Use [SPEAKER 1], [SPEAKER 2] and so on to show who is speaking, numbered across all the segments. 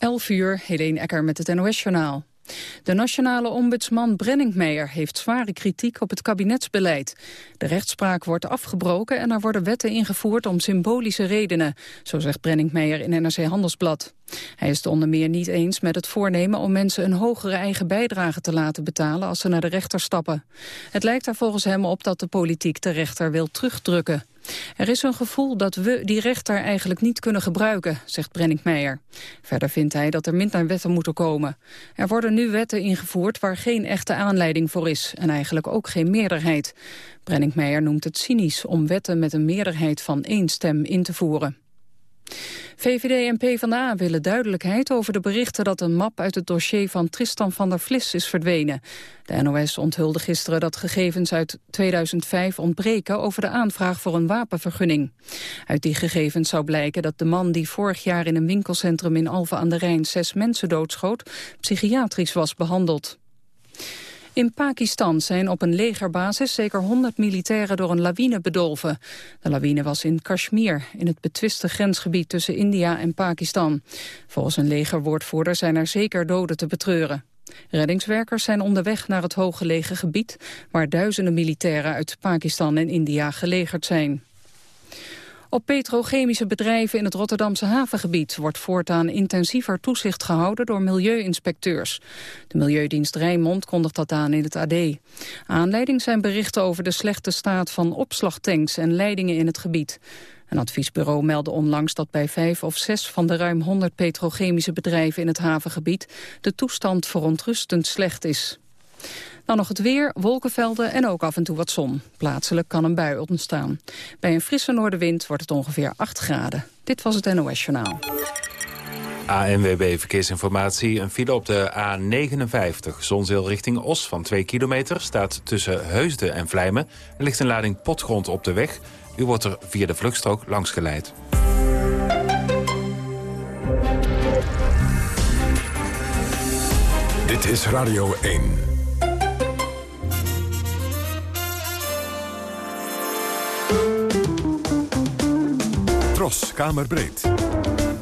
[SPEAKER 1] 11 uur, Helene Ecker met het NOS-journaal. De nationale ombudsman Brenningmeijer heeft zware kritiek op het kabinetsbeleid. De rechtspraak wordt afgebroken en er worden wetten ingevoerd om symbolische redenen, zo zegt Brenningmeijer in NRC Handelsblad. Hij is het onder meer niet eens met het voornemen om mensen een hogere eigen bijdrage te laten betalen als ze naar de rechter stappen. Het lijkt er volgens hem op dat de politiek de rechter wil terugdrukken. Er is een gevoel dat we die rechter eigenlijk niet kunnen gebruiken, zegt Brennick Meijer. Verder vindt hij dat er minder wetten moeten komen. Er worden nu wetten ingevoerd waar geen echte aanleiding voor is en eigenlijk ook geen meerderheid. Brennick Meijer noemt het cynisch om wetten met een meerderheid van één stem in te voeren. VVD en PvdA willen duidelijkheid over de berichten dat een map uit het dossier van Tristan van der Vlis is verdwenen. De NOS onthulde gisteren dat gegevens uit 2005 ontbreken over de aanvraag voor een wapenvergunning. Uit die gegevens zou blijken dat de man die vorig jaar in een winkelcentrum in Alphen aan de Rijn zes mensen doodschoot, psychiatrisch was behandeld. In Pakistan zijn op een legerbasis zeker 100 militairen door een lawine bedolven. De lawine was in Kashmir, in het betwiste grensgebied tussen India en Pakistan. Volgens een legerwoordvoerder zijn er zeker doden te betreuren. Reddingswerkers zijn onderweg naar het hooggelegen gebied... waar duizenden militairen uit Pakistan en India gelegerd zijn. Op petrochemische bedrijven in het Rotterdamse havengebied wordt voortaan intensiever toezicht gehouden door milieuinspecteurs. De Milieudienst Rijnmond kondigt dat aan in het AD. Aanleiding zijn berichten over de slechte staat van opslagtanks en leidingen in het gebied. Een adviesbureau meldde onlangs dat bij vijf of zes van de ruim 100 petrochemische bedrijven in het havengebied de toestand verontrustend slecht is. Dan nog het weer, wolkenvelden en ook af en toe wat zon. Plaatselijk kan een bui ontstaan. Bij een frisse noordenwind wordt het ongeveer 8 graden. Dit was het NOS Journaal.
[SPEAKER 2] ANWB Verkeersinformatie. Een file op de A59. Zonzeel richting Os van 2 kilometer staat tussen Heusden en Vlijmen. Er ligt een lading potgrond op de weg. U wordt er via de vluchtstrook langs geleid.
[SPEAKER 3] Dit is Radio 1. Tros, Kamerbreed.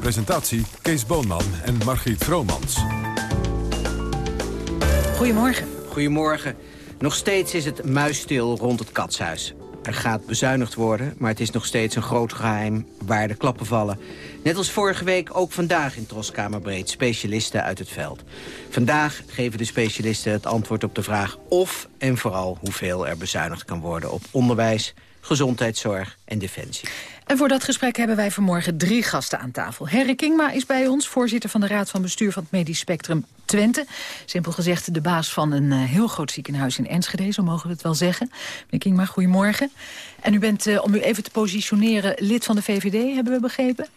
[SPEAKER 3] Presentatie Kees Boonman en Margriet Vromans.
[SPEAKER 4] Goedemorgen. Goedemorgen. Nog steeds is het muisstil rond het katshuis. Er gaat bezuinigd worden, maar het is nog steeds een groot geheim waar de klappen vallen. Net als vorige week ook vandaag in Troskamerbreed specialisten uit het veld. Vandaag geven de specialisten het antwoord op de vraag of en vooral hoeveel er bezuinigd kan worden op onderwijs, gezondheidszorg en defensie.
[SPEAKER 5] En voor dat gesprek hebben wij vanmorgen drie gasten aan tafel. Herre Kingma is bij ons, voorzitter van de Raad van Bestuur van het Medisch Spectrum Twente. Simpel gezegd de baas van een uh, heel groot ziekenhuis in Enschede, zo mogen we het wel zeggen. Meneer Kingma, goedemorgen. En u bent, uh, om u even te positioneren, lid van de VVD, hebben we begrepen?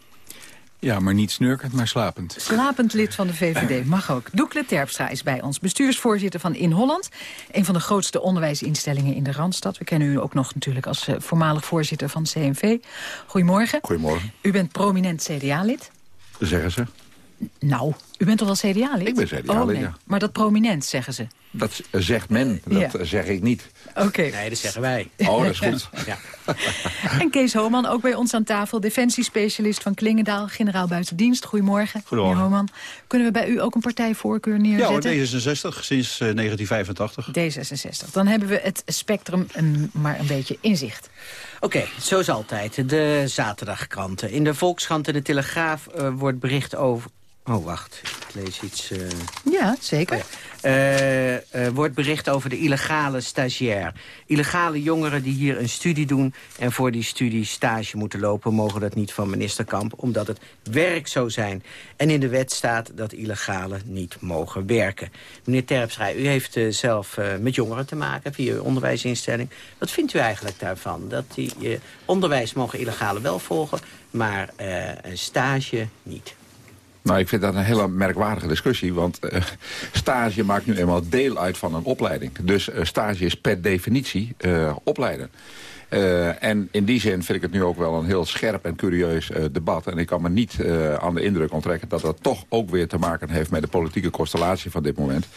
[SPEAKER 6] Ja, maar niet snurkend, maar slapend.
[SPEAKER 5] Slapend lid van de VVD, mag ook. Doekle Terpstra is bij ons, bestuursvoorzitter van In Holland. Een van de grootste onderwijsinstellingen in de Randstad. We kennen u ook nog natuurlijk als uh, voormalig voorzitter van CNV. Goedemorgen.
[SPEAKER 6] Goedemorgen.
[SPEAKER 5] U bent prominent CDA-lid.
[SPEAKER 6] Zeggen ze.
[SPEAKER 5] Nou, u bent toch wel CDA-lid?
[SPEAKER 6] Ik ben CDA-lid, oh, nee. ja.
[SPEAKER 5] Maar dat prominent, zeggen ze.
[SPEAKER 6] Dat zegt men, dat ja. zeg ik niet.
[SPEAKER 5] Oké.
[SPEAKER 4] Nee, dat zeggen wij.
[SPEAKER 6] Oh, dat is goed.
[SPEAKER 4] ja.
[SPEAKER 5] en Kees Homan, ook bij ons aan tafel. Defensiespecialist van Klingendaal, generaal buitendienst. Goedemorgen.
[SPEAKER 7] Goedemorgen.
[SPEAKER 5] Homan. Kunnen we bij u ook een partijvoorkeur neerzetten?
[SPEAKER 7] Ja D66, sinds 1985.
[SPEAKER 5] D66. Dan hebben we het spectrum een, maar een beetje inzicht.
[SPEAKER 4] Oké, okay, zoals altijd. De zaterdagkranten. In de Volkskrant en de Telegraaf uh, wordt bericht over Oh, wacht. Ik lees iets... Uh...
[SPEAKER 5] Ja, zeker.
[SPEAKER 4] Oh, ja. Uh, uh, wordt bericht over de illegale stagiair. Illegale jongeren die hier een studie doen... en voor die studie stage moeten lopen... mogen dat niet van minister Kamp, omdat het werk zou zijn. En in de wet staat dat illegalen niet mogen werken. Meneer Terpstra, u heeft zelf met jongeren te maken... via uw onderwijsinstelling. Wat vindt u eigenlijk daarvan? Dat die onderwijs mogen illegalen wel volgen... maar een stage niet.
[SPEAKER 6] Nou, ik vind dat een hele merkwaardige discussie. Want uh, stage maakt nu eenmaal deel uit van een opleiding. Dus uh, stage is per definitie uh, opleiden. Uh, en in die zin vind ik het nu ook wel een heel scherp en curieus uh, debat. En ik kan me niet uh, aan de indruk onttrekken dat dat toch ook weer te maken heeft met de politieke constellatie van dit moment.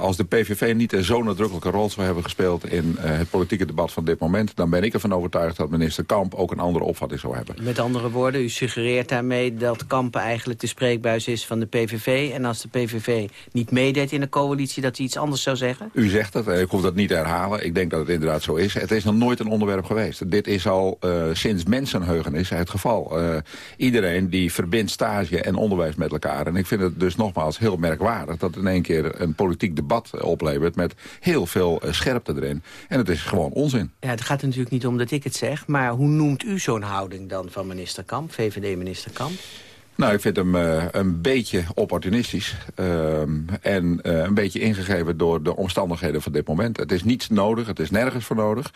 [SPEAKER 6] als de PVV niet zo'n nadrukkelijke rol zou hebben gespeeld in het politieke debat van dit moment, dan ben ik ervan overtuigd dat minister Kamp ook een andere opvatting zou hebben.
[SPEAKER 4] Met andere woorden, u suggereert daarmee dat Kamp eigenlijk de spreekbuis is van de PVV. En als de PVV niet meedeed in de coalitie, dat hij iets anders zou zeggen?
[SPEAKER 6] U zegt het, ik hoef dat niet te herhalen. Ik denk dat het inderdaad zo is. Het is nog nooit een onderwerp geweest. Dit is al uh, sinds mensenheugenis het geval. Uh, iedereen die verbindt stage en onderwijs met elkaar. En ik vind het dus nogmaals heel merkwaardig dat in één keer een politiek debat oplevert met heel veel uh, scherpte erin. En het is gewoon onzin.
[SPEAKER 4] Ja, het gaat natuurlijk niet om dat ik het zeg, maar hoe noemt u zo'n houding dan van minister Kamp, VVD-minister Kamp?
[SPEAKER 6] Nou, ik vind hem uh, een beetje opportunistisch. Uh, en uh, een beetje ingegeven door de omstandigheden van dit moment. Het is niets nodig, het is nergens voor nodig.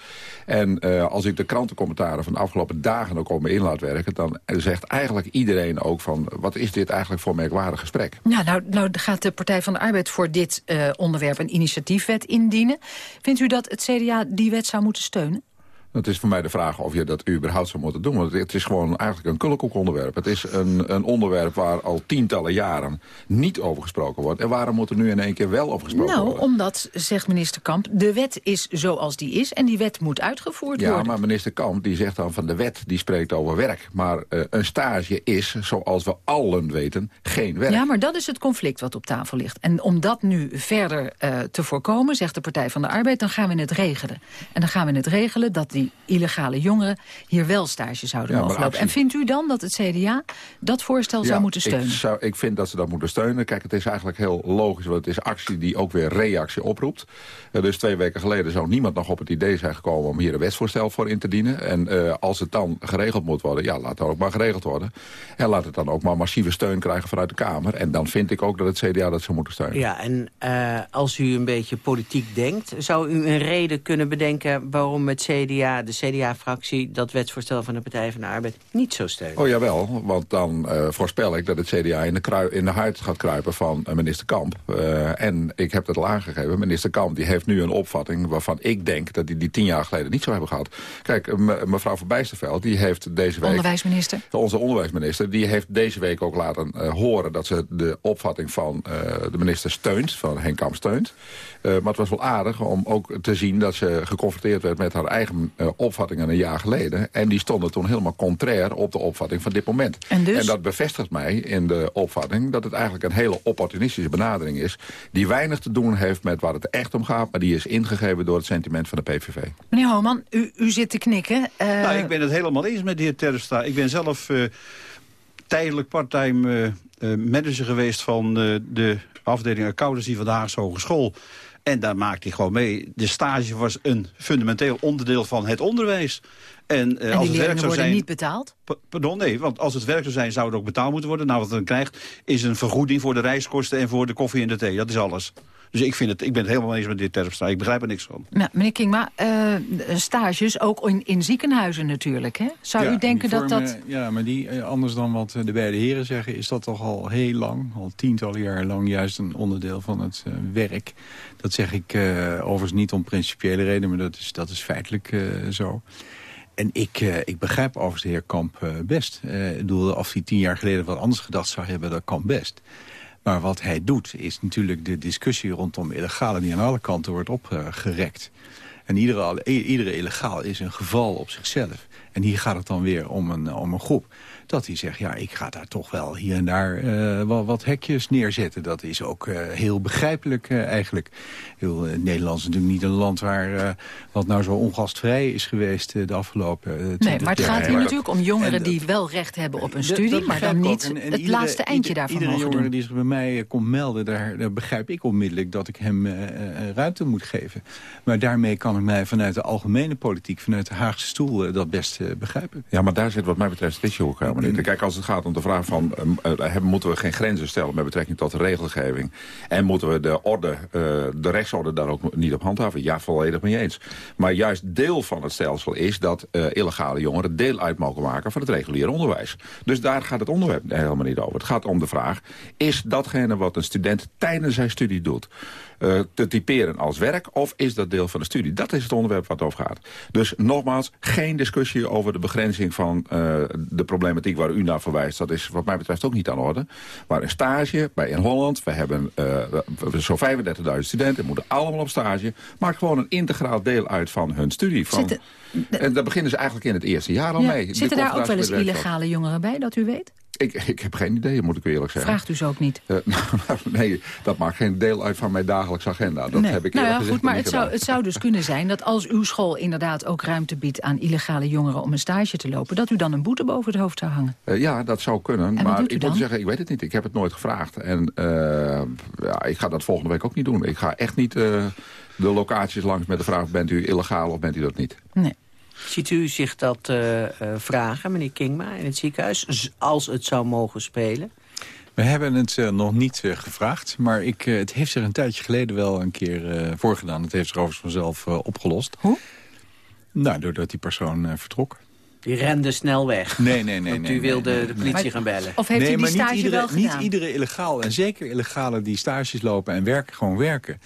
[SPEAKER 6] En als ik de krantencommentaren van de afgelopen dagen ook op me in laat werken... dan zegt eigenlijk iedereen ook van... wat is dit eigenlijk voor merkwaardig gesprek?
[SPEAKER 5] Ja, nou, nou gaat de Partij van de Arbeid voor dit onderwerp een initiatiefwet indienen. Vindt u dat het CDA die wet zou moeten steunen?
[SPEAKER 6] Het is voor mij de vraag of je dat überhaupt zou moeten doen. Want het is gewoon eigenlijk een kullekoek onderwerp. Het is een, een onderwerp waar al tientallen jaren niet over gesproken wordt. En waarom moet er nu in één keer wel over gesproken
[SPEAKER 5] nou,
[SPEAKER 6] worden?
[SPEAKER 5] Nou, omdat, zegt minister Kamp, de wet is zoals die is... en die wet moet uitgevoerd
[SPEAKER 6] ja,
[SPEAKER 5] worden.
[SPEAKER 6] Ja, maar minister Kamp die zegt dan van de wet, die spreekt over werk. Maar uh, een stage is, zoals we allen weten, geen werk.
[SPEAKER 5] Ja, maar dat is het conflict wat op tafel ligt. En om dat nu verder uh, te voorkomen, zegt de Partij van de Arbeid... dan gaan we het regelen. En dan gaan we het regelen dat die illegale jongeren hier wel stage zouden
[SPEAKER 6] Ja,
[SPEAKER 5] mogen lopen. En vindt u dan dat het CDA dat voorstel zou moeten steunen?
[SPEAKER 6] Ik, zou, ik vind dat ze dat moeten steunen. Kijk, het is eigenlijk heel logisch, want het is actie die ook weer reactie oproept. Uh, dus twee weken geleden zou niemand nog op het idee zijn gekomen om hier een wetsvoorstel voor in te dienen. En uh, als het dan geregeld moet worden, ja, laat het ook maar geregeld worden. En laat het dan ook maar massieve steun krijgen vanuit de Kamer. En dan vind ik ook dat het CDA dat zou moeten steunen.
[SPEAKER 4] Ja, en uh, als u een beetje politiek denkt, zou u een reden kunnen bedenken waarom het CDA, de CDA-fractie, dat wetsvoorstel van de Partij van de Arbeid niet zo steunt?
[SPEAKER 6] Oh jawel, want dan uh, voorspel ik dat het CDA in de, krui in de huid gaat kruipen van uh, minister Kamp. Uh, en ik heb het al aangegeven, minister Kamp die heeft nu een opvatting waarvan ik denk dat hij die tien jaar geleden niet zou hebben gehad. Kijk, mevrouw Van Bijsterveld, die heeft deze week...
[SPEAKER 5] Onderwijsminister.
[SPEAKER 6] Onze onderwijsminister, die heeft deze week ook laten horen dat ze de opvatting van de minister steunt, van Henk Kamp steunt. Maar het was wel aardig om ook te zien dat ze geconfronteerd werd met haar eigen opvattingen een jaar geleden. En die stonden toen helemaal contrair op de opvatting van dit moment.
[SPEAKER 5] En, dus?
[SPEAKER 6] en dat bevestigt mij in de opvatting dat het eigenlijk een hele opportunistische benadering is. Die weinig te doen heeft met waar het echt om gaat. Maar die is ingegeven door het sentiment van de PVV.
[SPEAKER 5] Meneer Homan, u, u zit te knikken. Uh...
[SPEAKER 7] Nou, ik ben het helemaal eens met de heer Terpstra. Ik ben zelf uh, tijdelijk parttime uh, manager geweest van de afdeling accountancy van de Haagse Hogeschool. En daar maakte hij gewoon mee. De stage was een fundamenteel onderdeel van het onderwijs. En,
[SPEAKER 5] en
[SPEAKER 7] als het werk zou
[SPEAKER 5] worden
[SPEAKER 7] zijn,
[SPEAKER 5] niet betaald?
[SPEAKER 7] Pardon, nee, want als het werk zou zijn, zou het ook betaald moeten worden. Nou, wat dan krijgt, is een vergoeding voor de reiskosten en voor de koffie en de thee. Dat is alles. Dus ik, vind het, ik ben het helemaal eens met dit Terpstra. Ik begrijp er niks van.
[SPEAKER 5] Nou, meneer Kingma, uh, stages ook in, in ziekenhuizen natuurlijk, hè? Zou
[SPEAKER 8] ja,
[SPEAKER 5] u denken dat
[SPEAKER 8] vormen,
[SPEAKER 5] dat...
[SPEAKER 8] Ja, maar die, uh, anders dan wat de beide heren zeggen... is dat toch al heel lang, al tientallen jaar lang... juist een onderdeel van het uh, werk. Dat zeg ik overigens niet om principiële redenen... maar dat is, dat is feitelijk zo. En ik, ik begrijp overigens de heer Kamp best. Ik bedoel, of hij tien jaar geleden wat anders gedacht zou hebben, dat kan best. Maar wat hij doet, is natuurlijk de discussie rondom illegale... die aan alle kanten wordt opgerekt. En iedere, iedere illegaal is een geval op zichzelf. En hier gaat het dan weer om een, om een groep dat hij zegt, ja, ik ga daar toch wel hier en daar uh, wat, wat, hekjes neerzetten. Dat is ook uh, heel begrijpelijk uh, eigenlijk. Heel, Nederland is natuurlijk niet een land waar wat nou zo ongastvrij is geweest de afgelopen
[SPEAKER 5] Nee, maar het gaat hier natuurlijk om jongeren en, die wel recht hebben op een studie, maar dan niet en, en het iedere, laatste eindje
[SPEAKER 8] ieder,
[SPEAKER 5] daarvan
[SPEAKER 8] iedere
[SPEAKER 5] mogen
[SPEAKER 8] jongere
[SPEAKER 5] doen.
[SPEAKER 8] die zich bij mij komt melden, daar, daar, begrijp ik onmiddellijk dat ik hem ruimte moet geven. Maar daarmee kan ik mij vanuit de algemene politiek, vanuit de Haagse stoel, dat best begrijpen.
[SPEAKER 6] Ja, maar daar zit wat mij betreft het issue niet. Kijk, als het gaat om de vraag van... Uh, moeten we geen grenzen stellen met betrekking tot de regelgeving... en moeten we de orde, de rechtsorde daar ook niet op handhaven? Ja, volledig mee eens. Maar juist deel van het stelsel is dat illegale jongeren... deel uit mogen maken van het reguliere onderwijs. Dus daar gaat het onderwerp helemaal niet over. Het gaat om de vraag, is datgene wat een student tijdens zijn studie doet... Te typeren als werk of is dat deel van de studie? Dat is het onderwerp wat over gaat. Dus nogmaals, geen discussie over de begrenzing van uh, de problematiek waar u naar verwijst. Dat is wat mij betreft ook niet aan orde. Maar een stage bij in Holland, we hebben uh, zo'n 35.000 studenten, moeten allemaal op stage. Maakt gewoon een integraal deel uit van hun studie. Van, Zitten, en daar beginnen ze eigenlijk in het eerste jaar al ja, mee.
[SPEAKER 5] Zitten daar ook wel eens illegale jongeren bij, dat u weet?
[SPEAKER 6] Ik, ik heb geen idee, moet ik eerlijk zeggen.
[SPEAKER 5] Vraagt u ze ook niet?
[SPEAKER 6] Uh, nee, dat maakt geen deel uit van mijn dagelijkse agenda. Dat heb ik nou ja, goed,
[SPEAKER 5] Maar het zou, het zou dus kunnen zijn dat als uw school inderdaad ook ruimte biedt... aan illegale jongeren om een stage te lopen... dat u dan een boete boven het hoofd zou hangen?
[SPEAKER 6] Uh, ja, dat zou kunnen. En maar ik moet zeggen, ik weet het niet. Ik heb het nooit gevraagd. En uh, ja, ik ga dat volgende week ook niet doen. Ik ga echt niet de locaties langs met de vraag... bent u illegaal of bent u dat niet?
[SPEAKER 5] Nee.
[SPEAKER 4] Ziet u zich dat uh, uh, vragen, meneer Kingma, in het ziekenhuis, als het zou mogen spelen?
[SPEAKER 8] We hebben het uh, nog niet gevraagd, maar ik, het heeft zich een tijdje geleden wel een keer voorgedaan. Het heeft zich overigens vanzelf opgelost.
[SPEAKER 5] Hoe?
[SPEAKER 8] Nou, doordat die persoon vertrok.
[SPEAKER 4] Die rende snel weg.
[SPEAKER 8] Nee, nee, nee.
[SPEAKER 4] Want
[SPEAKER 8] u
[SPEAKER 4] wilde de politie gaan bellen.
[SPEAKER 5] Of heeft
[SPEAKER 8] nee,
[SPEAKER 5] u die stage
[SPEAKER 8] niet iedere,
[SPEAKER 5] wel gedaan?
[SPEAKER 8] Niet iedere illegaal, en zeker illegale die stages lopen en werken, gewoon werken.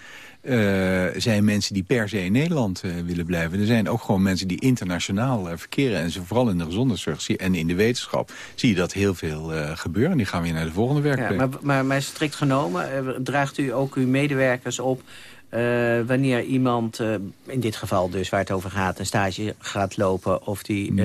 [SPEAKER 8] Uh, zijn mensen die per se in Nederland uh, willen blijven. Er zijn ook gewoon mensen die internationaal uh, verkeren. En ze, vooral in de gezondheidszorg en in de wetenschap zie je dat heel veel gebeuren. Die gaan weer naar de volgende werkplek.
[SPEAKER 4] Ja, maar, maar, maar strikt genomen draagt u ook uw medewerkers op... wanneer iemand, in dit geval dus waar het over gaat... een stage gaat lopen of die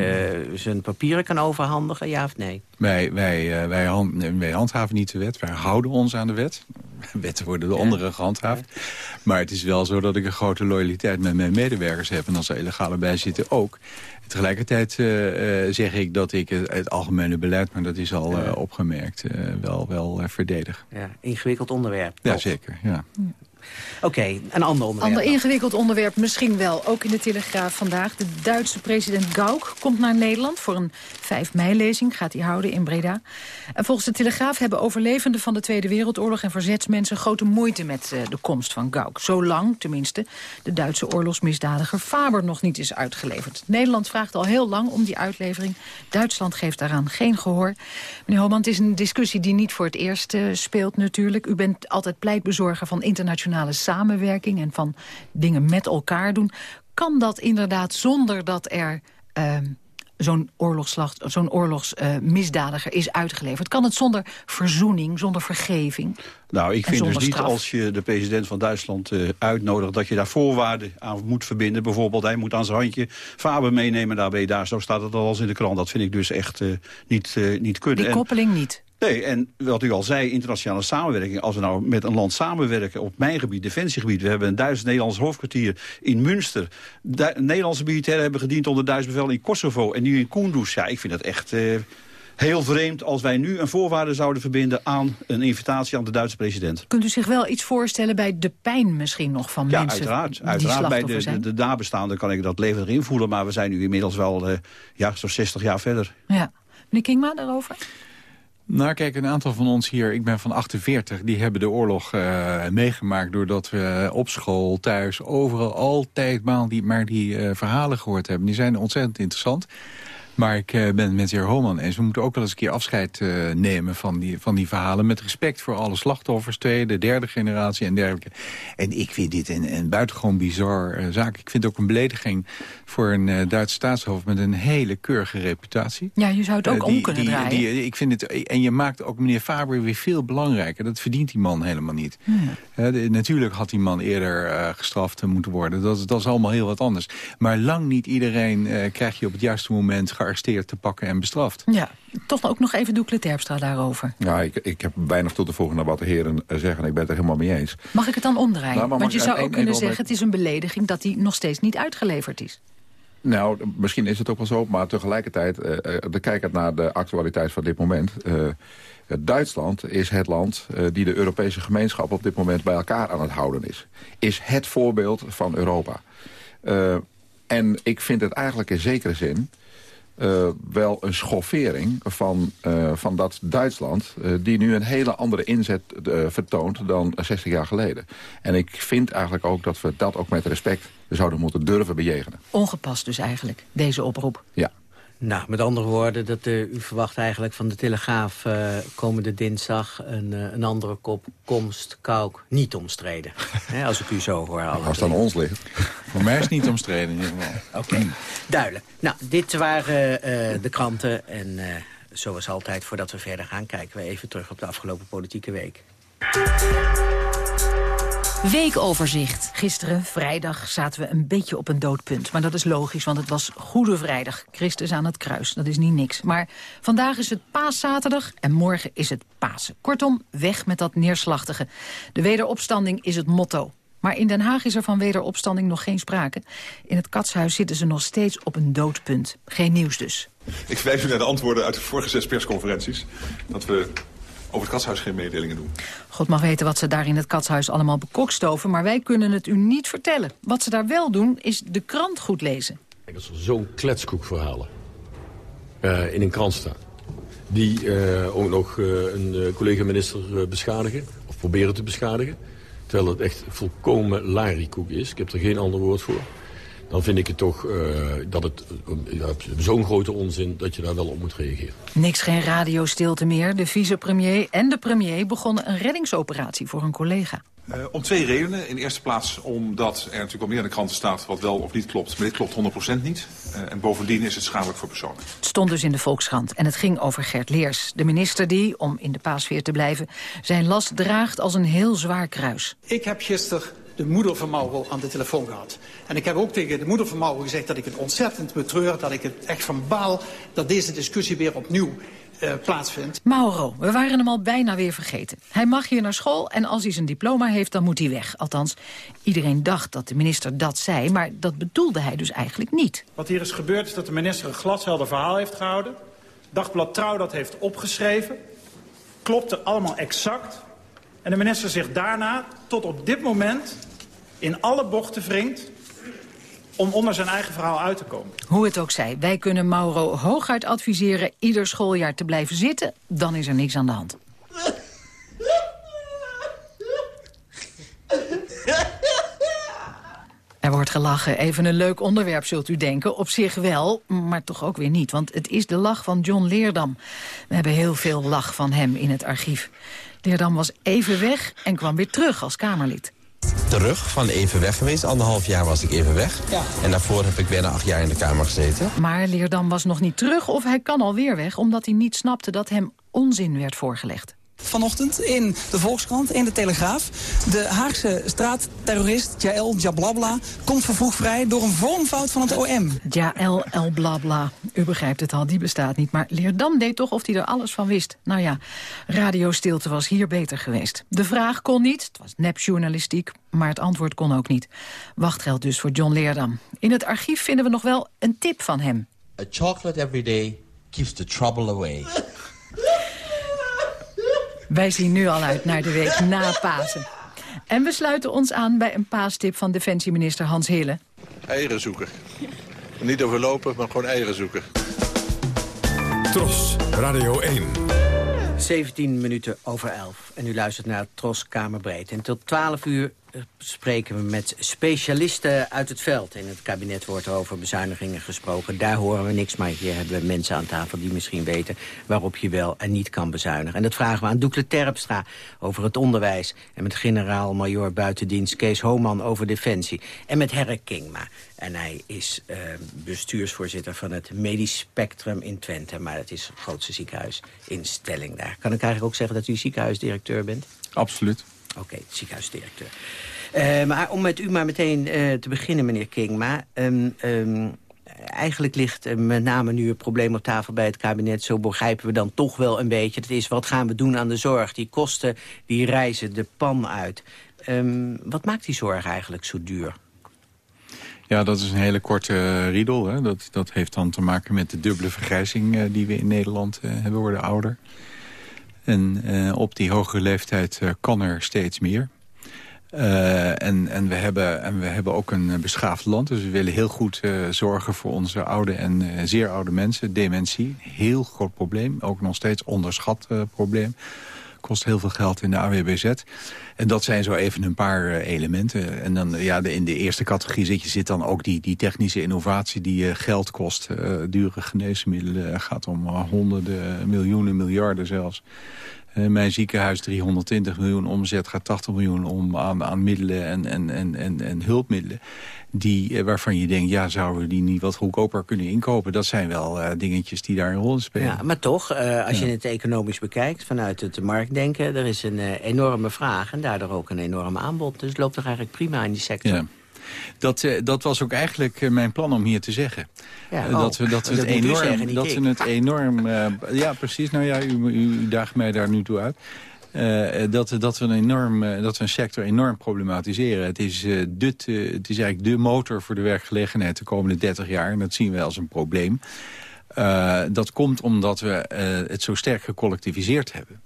[SPEAKER 4] zijn papieren kan overhandigen, ja of nee?
[SPEAKER 8] Wij, wij, wij, hand, wij handhaven niet de wet, wij houden ons aan de wet. Wetten worden door anderen gehandhaafd. Maar het is wel zo dat ik een grote loyaliteit met mijn medewerkers heb. En als er illegale bij zitten ook. Tegelijkertijd uh, uh, zeg ik dat ik het, het, algemene beleid, maar dat is al uh, opgemerkt, wel, wel verdedig.
[SPEAKER 4] Ja, ingewikkeld onderwerp.
[SPEAKER 8] Ja, zeker. Ja.
[SPEAKER 4] Oké, een ander onderwerp.
[SPEAKER 5] Ander ingewikkeld onderwerp misschien wel, ook in de Telegraaf vandaag. De Duitse president Gauck komt naar Nederland voor een 5 mei-lezing. Gaat hij houden in Breda. En volgens de Telegraaf hebben overlevenden van de Tweede Wereldoorlog... en verzetsmensen grote moeite met uh, de komst van Gauck. Zolang, tenminste, de Duitse oorlogsmisdadiger Faber nog niet is uitgeleverd. Nederland vraagt al heel lang om die uitlevering. Duitsland geeft daaraan geen gehoor. Meneer Homan, het is een discussie die niet voor het eerst uh, speelt natuurlijk. U bent altijd pleitbezorger van internationale samenwerking... en van dingen met elkaar doen. Kan dat inderdaad zonder dat er... Uh, zo'n zo'n oorlogsmisdadiger uh, is uitgeleverd? Kan het zonder verzoening, zonder vergeving?
[SPEAKER 7] Nou, ik vind dus niet als je de president van Duitsland uh, uitnodigt... dat je daar voorwaarden aan moet verbinden. Bijvoorbeeld, hij moet aan zijn handje Faber meenemen daarbij. Daar, zo staat het al eens in de krant. Dat vind ik dus echt uh, niet, niet kunnen.
[SPEAKER 5] Die koppeling niet?
[SPEAKER 7] Nee, en wat u al zei, internationale samenwerking. Als we nou met een land samenwerken op mijn gebied, defensiegebied. We hebben een Duits-Nederlands hoofdkwartier in Münster. Du Nederlandse militairen hebben gediend onder Duits bevel in Kosovo. En nu in Kunduz. Ja, ik vind dat echt... Uh, heel vreemd als wij nu een voorwaarde zouden verbinden aan een invitatie aan de Duitse president.
[SPEAKER 5] Kunt u zich wel iets voorstellen bij de pijn misschien nog van
[SPEAKER 7] ja,
[SPEAKER 5] mensen
[SPEAKER 7] uiteraard, uiteraard. Bij de, de, de, nabestaanden kan ik dat levendig invoelen, maar we zijn nu inmiddels wel ja, zo'n 60 jaar verder.
[SPEAKER 5] Ja. Meneer Kingma, daarover?
[SPEAKER 8] Nou kijk, een aantal van ons hier, ik ben van 48... die hebben de oorlog uh, meegemaakt doordat we op school, thuis... overal altijd maar die, maar die uh, verhalen gehoord hebben. Die zijn ontzettend interessant. Maar ik uh, ben het met de heer Homan eens. We moeten ook wel eens een keer afscheid uh, nemen van die, van die verhalen. Met respect voor alle slachtoffers, tweede, derde generatie en dergelijke. En ik vind dit een, een buitengewoon bizar uh, zaak. Ik vind het ook een belediging voor een Duitse staatshoofd met een hele keurige reputatie.
[SPEAKER 5] Ja, je zou het ook
[SPEAKER 8] die,
[SPEAKER 5] om kunnen
[SPEAKER 8] die,
[SPEAKER 5] draaien.
[SPEAKER 8] Die, ik vind het, en je maakt ook meneer Faber weer veel belangrijker. Dat verdient die man helemaal niet. De, natuurlijk had die man eerder gestraft moeten worden. Dat, dat is allemaal heel wat anders. Maar lang niet iedereen krijg je op het juiste moment gearresteerd te pakken en bestraft.
[SPEAKER 5] Ja, toch ook nog even Doekle Terpstra daarover.
[SPEAKER 6] Ja, ik, ik heb weinig toe te voegen naar wat de heren eh, zeggen. Ik ben het er helemaal mee eens.
[SPEAKER 5] Mag ik het dan omdraaien? Nou, Want je zou ook kunnen zeggen, het is een belediging dat hij nog steeds niet uitgeleverd is.
[SPEAKER 6] Nou, misschien is het ook wel zo, maar tegelijkertijd, uh, de kijkend naar de actualiteit van dit moment... Uh, Duitsland is het land uh, die de Europese gemeenschap op dit moment bij elkaar aan het houden is. Is het voorbeeld van Europa. Uh, en ik vind het eigenlijk in zekere zin uh, wel een schoffering van, uh, van dat Duitsland... Uh, die nu een hele andere inzet vertoont dan 60 jaar geleden. En ik vind eigenlijk ook dat we dat ook met respect zouden moeten durven bejegenen.
[SPEAKER 5] Ongepast dus eigenlijk, deze oproep.
[SPEAKER 6] Ja.
[SPEAKER 4] Nou, met andere woorden, dat, uh, u verwacht eigenlijk van de Telegraaf uh, komende dinsdag een, uh, een andere kop komst, kouk, niet omstreden. He, als ik u zo hoor.
[SPEAKER 6] Als het aan ons ligt.
[SPEAKER 8] Voor mij is het niet omstreden.
[SPEAKER 4] Oké, okay. duidelijk. Nou, dit waren de kranten en zoals altijd, voordat we verder gaan, kijken we even terug op de afgelopen politieke week.
[SPEAKER 5] Weekoverzicht. Gisteren, vrijdag, zaten we een beetje op een doodpunt. Maar dat is logisch, want het was Goede Vrijdag. Christus aan het kruis, dat is niet niks. Maar vandaag is het paaszaterdag en morgen is het Pasen. Kortom, weg met dat neerslachtige. De wederopstanding is het motto. Maar in Den Haag is er van wederopstanding nog geen sprake. In het katshuis zitten ze nog steeds op een doodpunt. Geen nieuws dus.
[SPEAKER 9] Ik verwijs u naar de antwoorden uit de vorige zes persconferenties. Dat we over het katshuis geen mededelingen doen.
[SPEAKER 5] God mag weten wat ze daar in het katshuis allemaal bekokstoven... maar wij kunnen het u niet vertellen. Wat ze daar wel doen, is de krant goed lezen.
[SPEAKER 10] Kijk, als er zo'n kletskoekverhalen uh, in een krant staan... die uh, ook nog uh, een collega-minister beschadigen, of proberen te beschadigen... terwijl het echt volkomen larikoek is. Ik heb er geen ander woord voor dan vind ik het toch uh, dat het uh, zo'n grote onzin dat je daar wel op moet reageren.
[SPEAKER 5] Niks geen radiostilte meer. De vicepremier en de premier begonnen een reddingsoperatie voor een collega.
[SPEAKER 9] Uh, om twee redenen. In de eerste plaats omdat er natuurlijk al meer in de kranten staat wat wel of niet klopt. Maar dit klopt 100% niet. Uh, en bovendien is het schadelijk voor personen.
[SPEAKER 5] Het stond dus in de Volkskrant en het ging over Gert Leers. De minister die, om in de paasfeer te blijven, zijn last draagt als een heel zwaar kruis.
[SPEAKER 11] Ik heb gisteren de moeder van Mauro aan de telefoon gehad. En ik heb ook tegen de moeder van Mauro gezegd dat ik het ontzettend betreur... dat ik het echt van baal dat deze discussie weer opnieuw uh, plaatsvindt.
[SPEAKER 5] Mauro, we waren hem al bijna weer vergeten. Hij mag hier naar school en als hij zijn diploma heeft, dan moet hij weg. Althans, iedereen dacht dat de minister dat zei, maar dat bedoelde hij dus eigenlijk niet.
[SPEAKER 12] Wat hier is gebeurd is dat de minister een glashelder verhaal heeft gehouden. Dagblad Trouw dat heeft opgeschreven. Klopte allemaal exact. En de minister zich daarna tot op dit moment in alle bochten wringt om onder zijn eigen verhaal uit te komen.
[SPEAKER 5] Hoe het ook zij, wij kunnen Mauro hooguit adviseren... ieder schooljaar te blijven zitten, dan is er niks aan de hand. Er wordt gelachen. Even een leuk onderwerp, zult u denken. Op zich wel, maar toch ook weer niet. Want het is de lach van John Leerdam. We hebben heel veel lach van hem in het archief. Leerdam was even weg en kwam weer terug als Kamerlid
[SPEAKER 13] terug van even weg geweest. Anderhalf jaar was ik even weg. Ja. En daarvoor heb ik bijna acht jaar in de Kamer gezeten.
[SPEAKER 5] Maar Leerdam was nog niet terug of hij kan alweer weg... omdat hij niet snapte dat hem onzin werd voorgelegd
[SPEAKER 14] vanochtend in de Volkskrant, in de Telegraaf. De Haagse straatterrorist Jael Jablabla komt vervroegd vrij door een vormfout van het OM.
[SPEAKER 5] Jael El Blabla. U begrijpt het al, die bestaat niet. Maar Leerdam deed toch of hij er alles van wist. Nou ja, radiostilte was hier beter geweest. De vraag kon niet, het was nepjournalistiek, maar het antwoord kon ook niet. Wachtgeld dus voor John Leerdam. In het archief vinden we nog wel een tip van hem.
[SPEAKER 15] A chocolate every day keeps the trouble away.
[SPEAKER 5] Wij zien nu al uit naar de week na Pasen. En we sluiten ons aan bij een paastip van defensieminister Hans Hille.
[SPEAKER 16] Eierenzoeker. Niet overlopen, maar gewoon eierenzoeker.
[SPEAKER 3] Tros, Radio 1.
[SPEAKER 4] 17 minuten over 11. En u luistert naar Tros Kamerbreed. En tot 12 uur spreken we met specialisten uit het veld. In het kabinet wordt er over bezuinigingen gesproken. Daar horen we niks, maar hier hebben we mensen aan tafel die misschien weten... waarop je wel en niet kan bezuinigen. En dat vragen we aan Doekle Terpstra over het onderwijs... en met generaal-majoor buitendienst Kees Homan over defensie. En met Herre Kingma. En hij is uh, bestuursvoorzitter van het Medisch Spectrum in Twente. Maar het is het grootste ziekenhuisinstelling daar. Kan ik eigenlijk ook zeggen dat u ziekenhuisdirecteur bent?
[SPEAKER 8] Absoluut.
[SPEAKER 4] Oké, okay, ziekenhuisdirecteur. Uh, maar om met u maar meteen uh, te beginnen, meneer Kingma. Um, um, eigenlijk ligt uh, met name nu het probleem op tafel bij het kabinet. Zo begrijpen we dan toch wel een beetje. Dat is, wat gaan we doen aan de zorg? Die kosten die reizen de pan uit. Um, wat maakt die zorg eigenlijk zo duur?
[SPEAKER 8] Ja, dat is een hele korte riedel. Hè. Dat, dat heeft dan te maken met de dubbele vergrijzing die we in Nederland hebben. Worden ouder. En uh, op die hogere leeftijd uh, kan er steeds meer. Uh, en, en, we hebben, en we hebben ook een beschaafd land. Dus we willen heel goed zorgen voor onze oude en zeer oude mensen. Dementie, heel groot probleem. Ook nog steeds onderschat probleem. Kost heel veel geld in de AWBZ. En dat zijn zo even een paar elementen. En dan ja, in de eerste categorie zit, je, zit dan ook die, die technische innovatie die geld kost. dure geneesmiddelen gaat om honderden, miljoenen, miljarden zelfs. Uh, mijn ziekenhuis 320 miljoen omzet gaat 80 miljoen om aan, aan middelen en, en, en, en, en hulpmiddelen. Die, uh, waarvan je denkt, ja, zouden we die niet wat goedkoper kunnen inkopen? Dat zijn wel uh, dingetjes die daar een rol spelen.
[SPEAKER 4] Ja, maar toch, als ja. je het economisch bekijkt, vanuit het marktdenken... er is een enorme vraag en daardoor ook een enorm aanbod. Dus het loopt toch eigenlijk prima in die sector.
[SPEAKER 8] Ja. Dat, uh, dat was ook eigenlijk uh, mijn plan om hier te zeggen. Ja, uh, dat we, dat we het enorm... Zeggen, dat we het enorm ja, precies. Nou ja, u, u, daagt mij daar nu toe uit. dat, dat, we een enorm, dat we een sector enorm problematiseren. Het is, de, het is eigenlijk de motor voor de werkgelegenheid de komende 30 jaar. En dat zien we als een probleem. dat komt omdat we het zo sterk gecollectiviseerd hebben.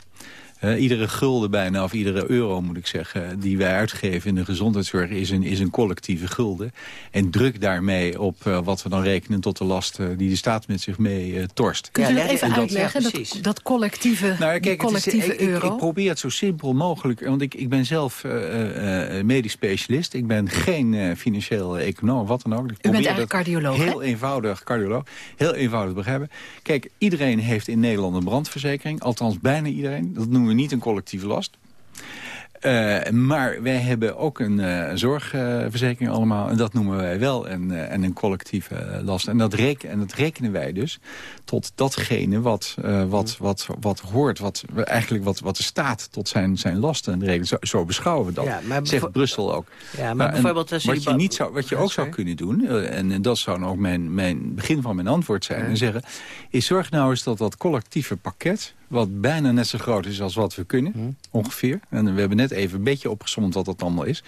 [SPEAKER 8] Uh, iedere gulden bijna, of iedere euro moet ik zeggen... die wij uitgeven in de gezondheidszorg is een, is een collectieve gulden. En druk daarmee op uh, wat we dan rekenen tot de last uh, die de staat met zich mee torst.
[SPEAKER 5] Kunt u dat even uitleggen, dat, dat, collectieve, nou, kijk, collectieve
[SPEAKER 8] is,
[SPEAKER 5] euro?
[SPEAKER 8] Ik, ik, probeer het zo simpel mogelijk, want ik, ik ben zelf medisch specialist. Ik ben geen financieel econoom, wat dan ook. Ik
[SPEAKER 5] u bent eigenlijk cardioloog,
[SPEAKER 8] Heel eenvoudig, cardioloog. Heel eenvoudig begrijpen. Kijk, iedereen heeft in Nederland een brandverzekering. Althans, bijna iedereen. Dat noemen we niet een collectieve last. Uh, maar wij hebben ook een uh, zorgverzekering uh, allemaal. En dat noemen wij wel een, uh, een collectieve last. En dat, reken, en dat rekenen wij dus tot datgene wat, wat, wat, wat hoort. Wat, eigenlijk wat, wat de staat tot zijn, zijn lasten rekent. Zo, zo beschouwen we dat. Ja, maar Zegt Brussel ook.
[SPEAKER 4] Ja, maar bijvoorbeeld... Als
[SPEAKER 8] wat je, niet zou, wat je ook zou kunnen doen... En, en, dat zou ook mijn, mijn begin van mijn antwoord zijn... en zeggen, is zorg nou eens dat dat collectieve pakket wat bijna net zo groot is als wat we kunnen, hmm. ongeveer. En we hebben net even een beetje opgezomd wat dat allemaal is.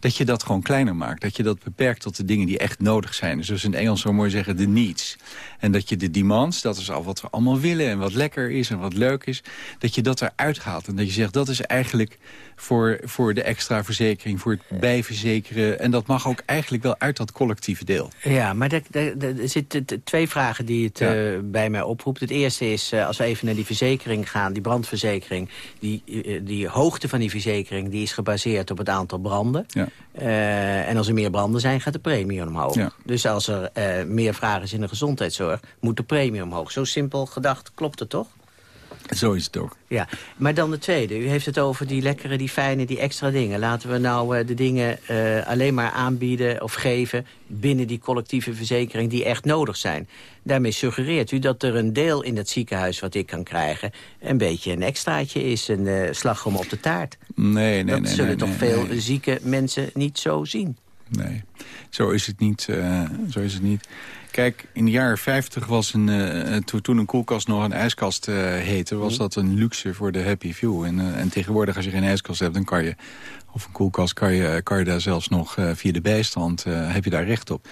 [SPEAKER 8] Dat je dat gewoon kleiner maakt. Dat je dat beperkt tot de dingen die echt nodig zijn. Dus in het Engels zo mooi zeggen, de needs. En dat je de demands, dat is al wat we allemaal willen... en wat lekker is en wat leuk is, dat je dat eruit haalt. En dat je zegt, dat is eigenlijk voor, voor de extra verzekering, voor het bijverzekeren. En dat mag ook eigenlijk wel uit dat collectieve deel.
[SPEAKER 4] Ja, maar er, er, er zitten twee vragen die het ja. uh, bij mij oproept. Het eerste is, uh, als we even naar die verzekering gaan, die brandverzekering... die, uh, die hoogte van die verzekering die is gebaseerd op het aantal branden. Ja. en als er meer branden zijn, gaat de premie omhoog. Ja. Dus als er meer vragen is in de gezondheidszorg, moet de premie omhoog. Zo simpel gedacht, klopt het toch?
[SPEAKER 8] Zo is het ook.
[SPEAKER 4] Ja, maar dan de tweede. U heeft het over die lekkere, die fijne, die extra dingen. Laten we nou uh, de dingen uh, alleen maar aanbieden of geven... binnen die collectieve verzekering die echt nodig zijn. Daarmee suggereert u dat er een deel in het ziekenhuis wat ik kan krijgen... een beetje een extraatje is, een uh, slagroom op de taart.
[SPEAKER 8] Nee, nee,
[SPEAKER 4] dat
[SPEAKER 8] nee.
[SPEAKER 4] zullen
[SPEAKER 8] nee,
[SPEAKER 4] toch
[SPEAKER 8] nee,
[SPEAKER 4] veel
[SPEAKER 8] nee.
[SPEAKER 4] zieke mensen niet zo zien?
[SPEAKER 8] Nee, zo is het niet. zo is het niet. Kijk, in de jaren 50 was een, uh, toen een koelkast nog een ijskast uh, heette... was dat een luxe voor de happy few. En, uh, en tegenwoordig als je geen ijskast hebt, dan kan je... of een koelkast, kan je, kan je daar zelfs nog via de bijstand... heb je daar recht op.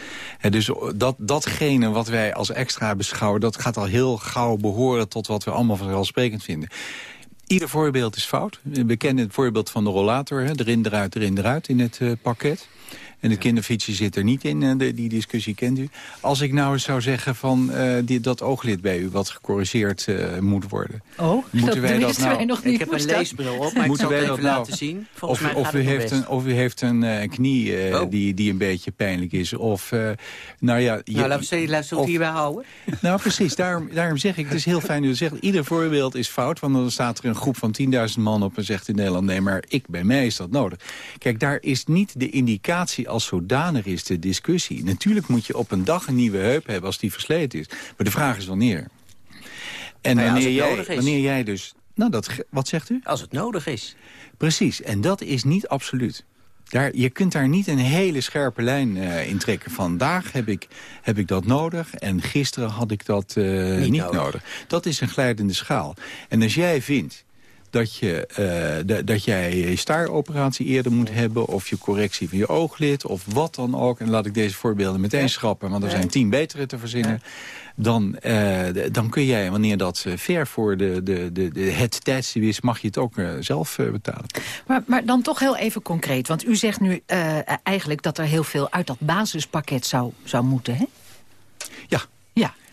[SPEAKER 8] dus dat, datgene wat wij als extra beschouwen... dat gaat al heel gauw behoren tot wat we allemaal vanzelfsprekend vinden. Ieder voorbeeld is fout. We kennen het voorbeeld van de rollator. Hè? Erin, eruit, erin, eruit in het pakket. En het kinderfietsje zit er niet in, de, die discussie kent u. Als ik nou eens zou zeggen van uh, die, dat ooglid bij u wat gecorrigeerd uh, moet worden.
[SPEAKER 5] Oh,
[SPEAKER 8] moeten
[SPEAKER 5] dat
[SPEAKER 8] wij dat nou,
[SPEAKER 5] wij nog niet
[SPEAKER 4] Ik heb een leesbril op, maar
[SPEAKER 8] moeten
[SPEAKER 4] ik zal
[SPEAKER 8] wij
[SPEAKER 4] het even
[SPEAKER 8] dat
[SPEAKER 4] laten
[SPEAKER 8] nou,
[SPEAKER 4] zien. Volgens
[SPEAKER 8] of,
[SPEAKER 4] mij
[SPEAKER 8] of, u heeft een, of u heeft een uh, knie uh, oh. die, die een beetje pijnlijk is. Of, uh, nou ja... Je,
[SPEAKER 4] nou, laten we laten we het hierbij houden.
[SPEAKER 8] Nou, precies. Daarom, daarom zeg ik, het is heel fijn u zegt, ieder voorbeeld is fout. Want dan staat er een groep van 10.000 man op en zegt in Nederland... nee, maar ik, bij mij is dat nodig. Kijk, daar is niet de indicatie als zodanig is de discussie. Natuurlijk moet je op een dag een nieuwe heup hebben als die versleten is. Maar de vraag is wanneer. En
[SPEAKER 4] nou ja,
[SPEAKER 8] wanneer, jij, wanneer jij dus... Nou, dat, wat zegt u?
[SPEAKER 4] Als het nodig is.
[SPEAKER 8] Precies, en dat is niet absoluut. Daar, je kunt daar niet een hele scherpe lijn uh, in trekken. Vandaag heb ik, heb ik dat nodig en gisteren had ik dat uh, niet, niet nodig. nodig. Dat is een glijdende schaal. En als jij vindt dat, je, uh, dat jij je staaroperatie eerder moet hebben... of je correctie van je ooglid, of wat dan ook. En laat ik deze voorbeelden meteen schrappen, want er zijn tien betere te verzinnen. Dan, uh, dan kun jij, wanneer dat ver voor de, de, de, de, het tijdstip is... mag je het ook zelf betalen.
[SPEAKER 5] Maar, maar dan toch heel even concreet. Want u zegt nu eigenlijk dat er heel veel uit dat basispakket zou, zou moeten, hè?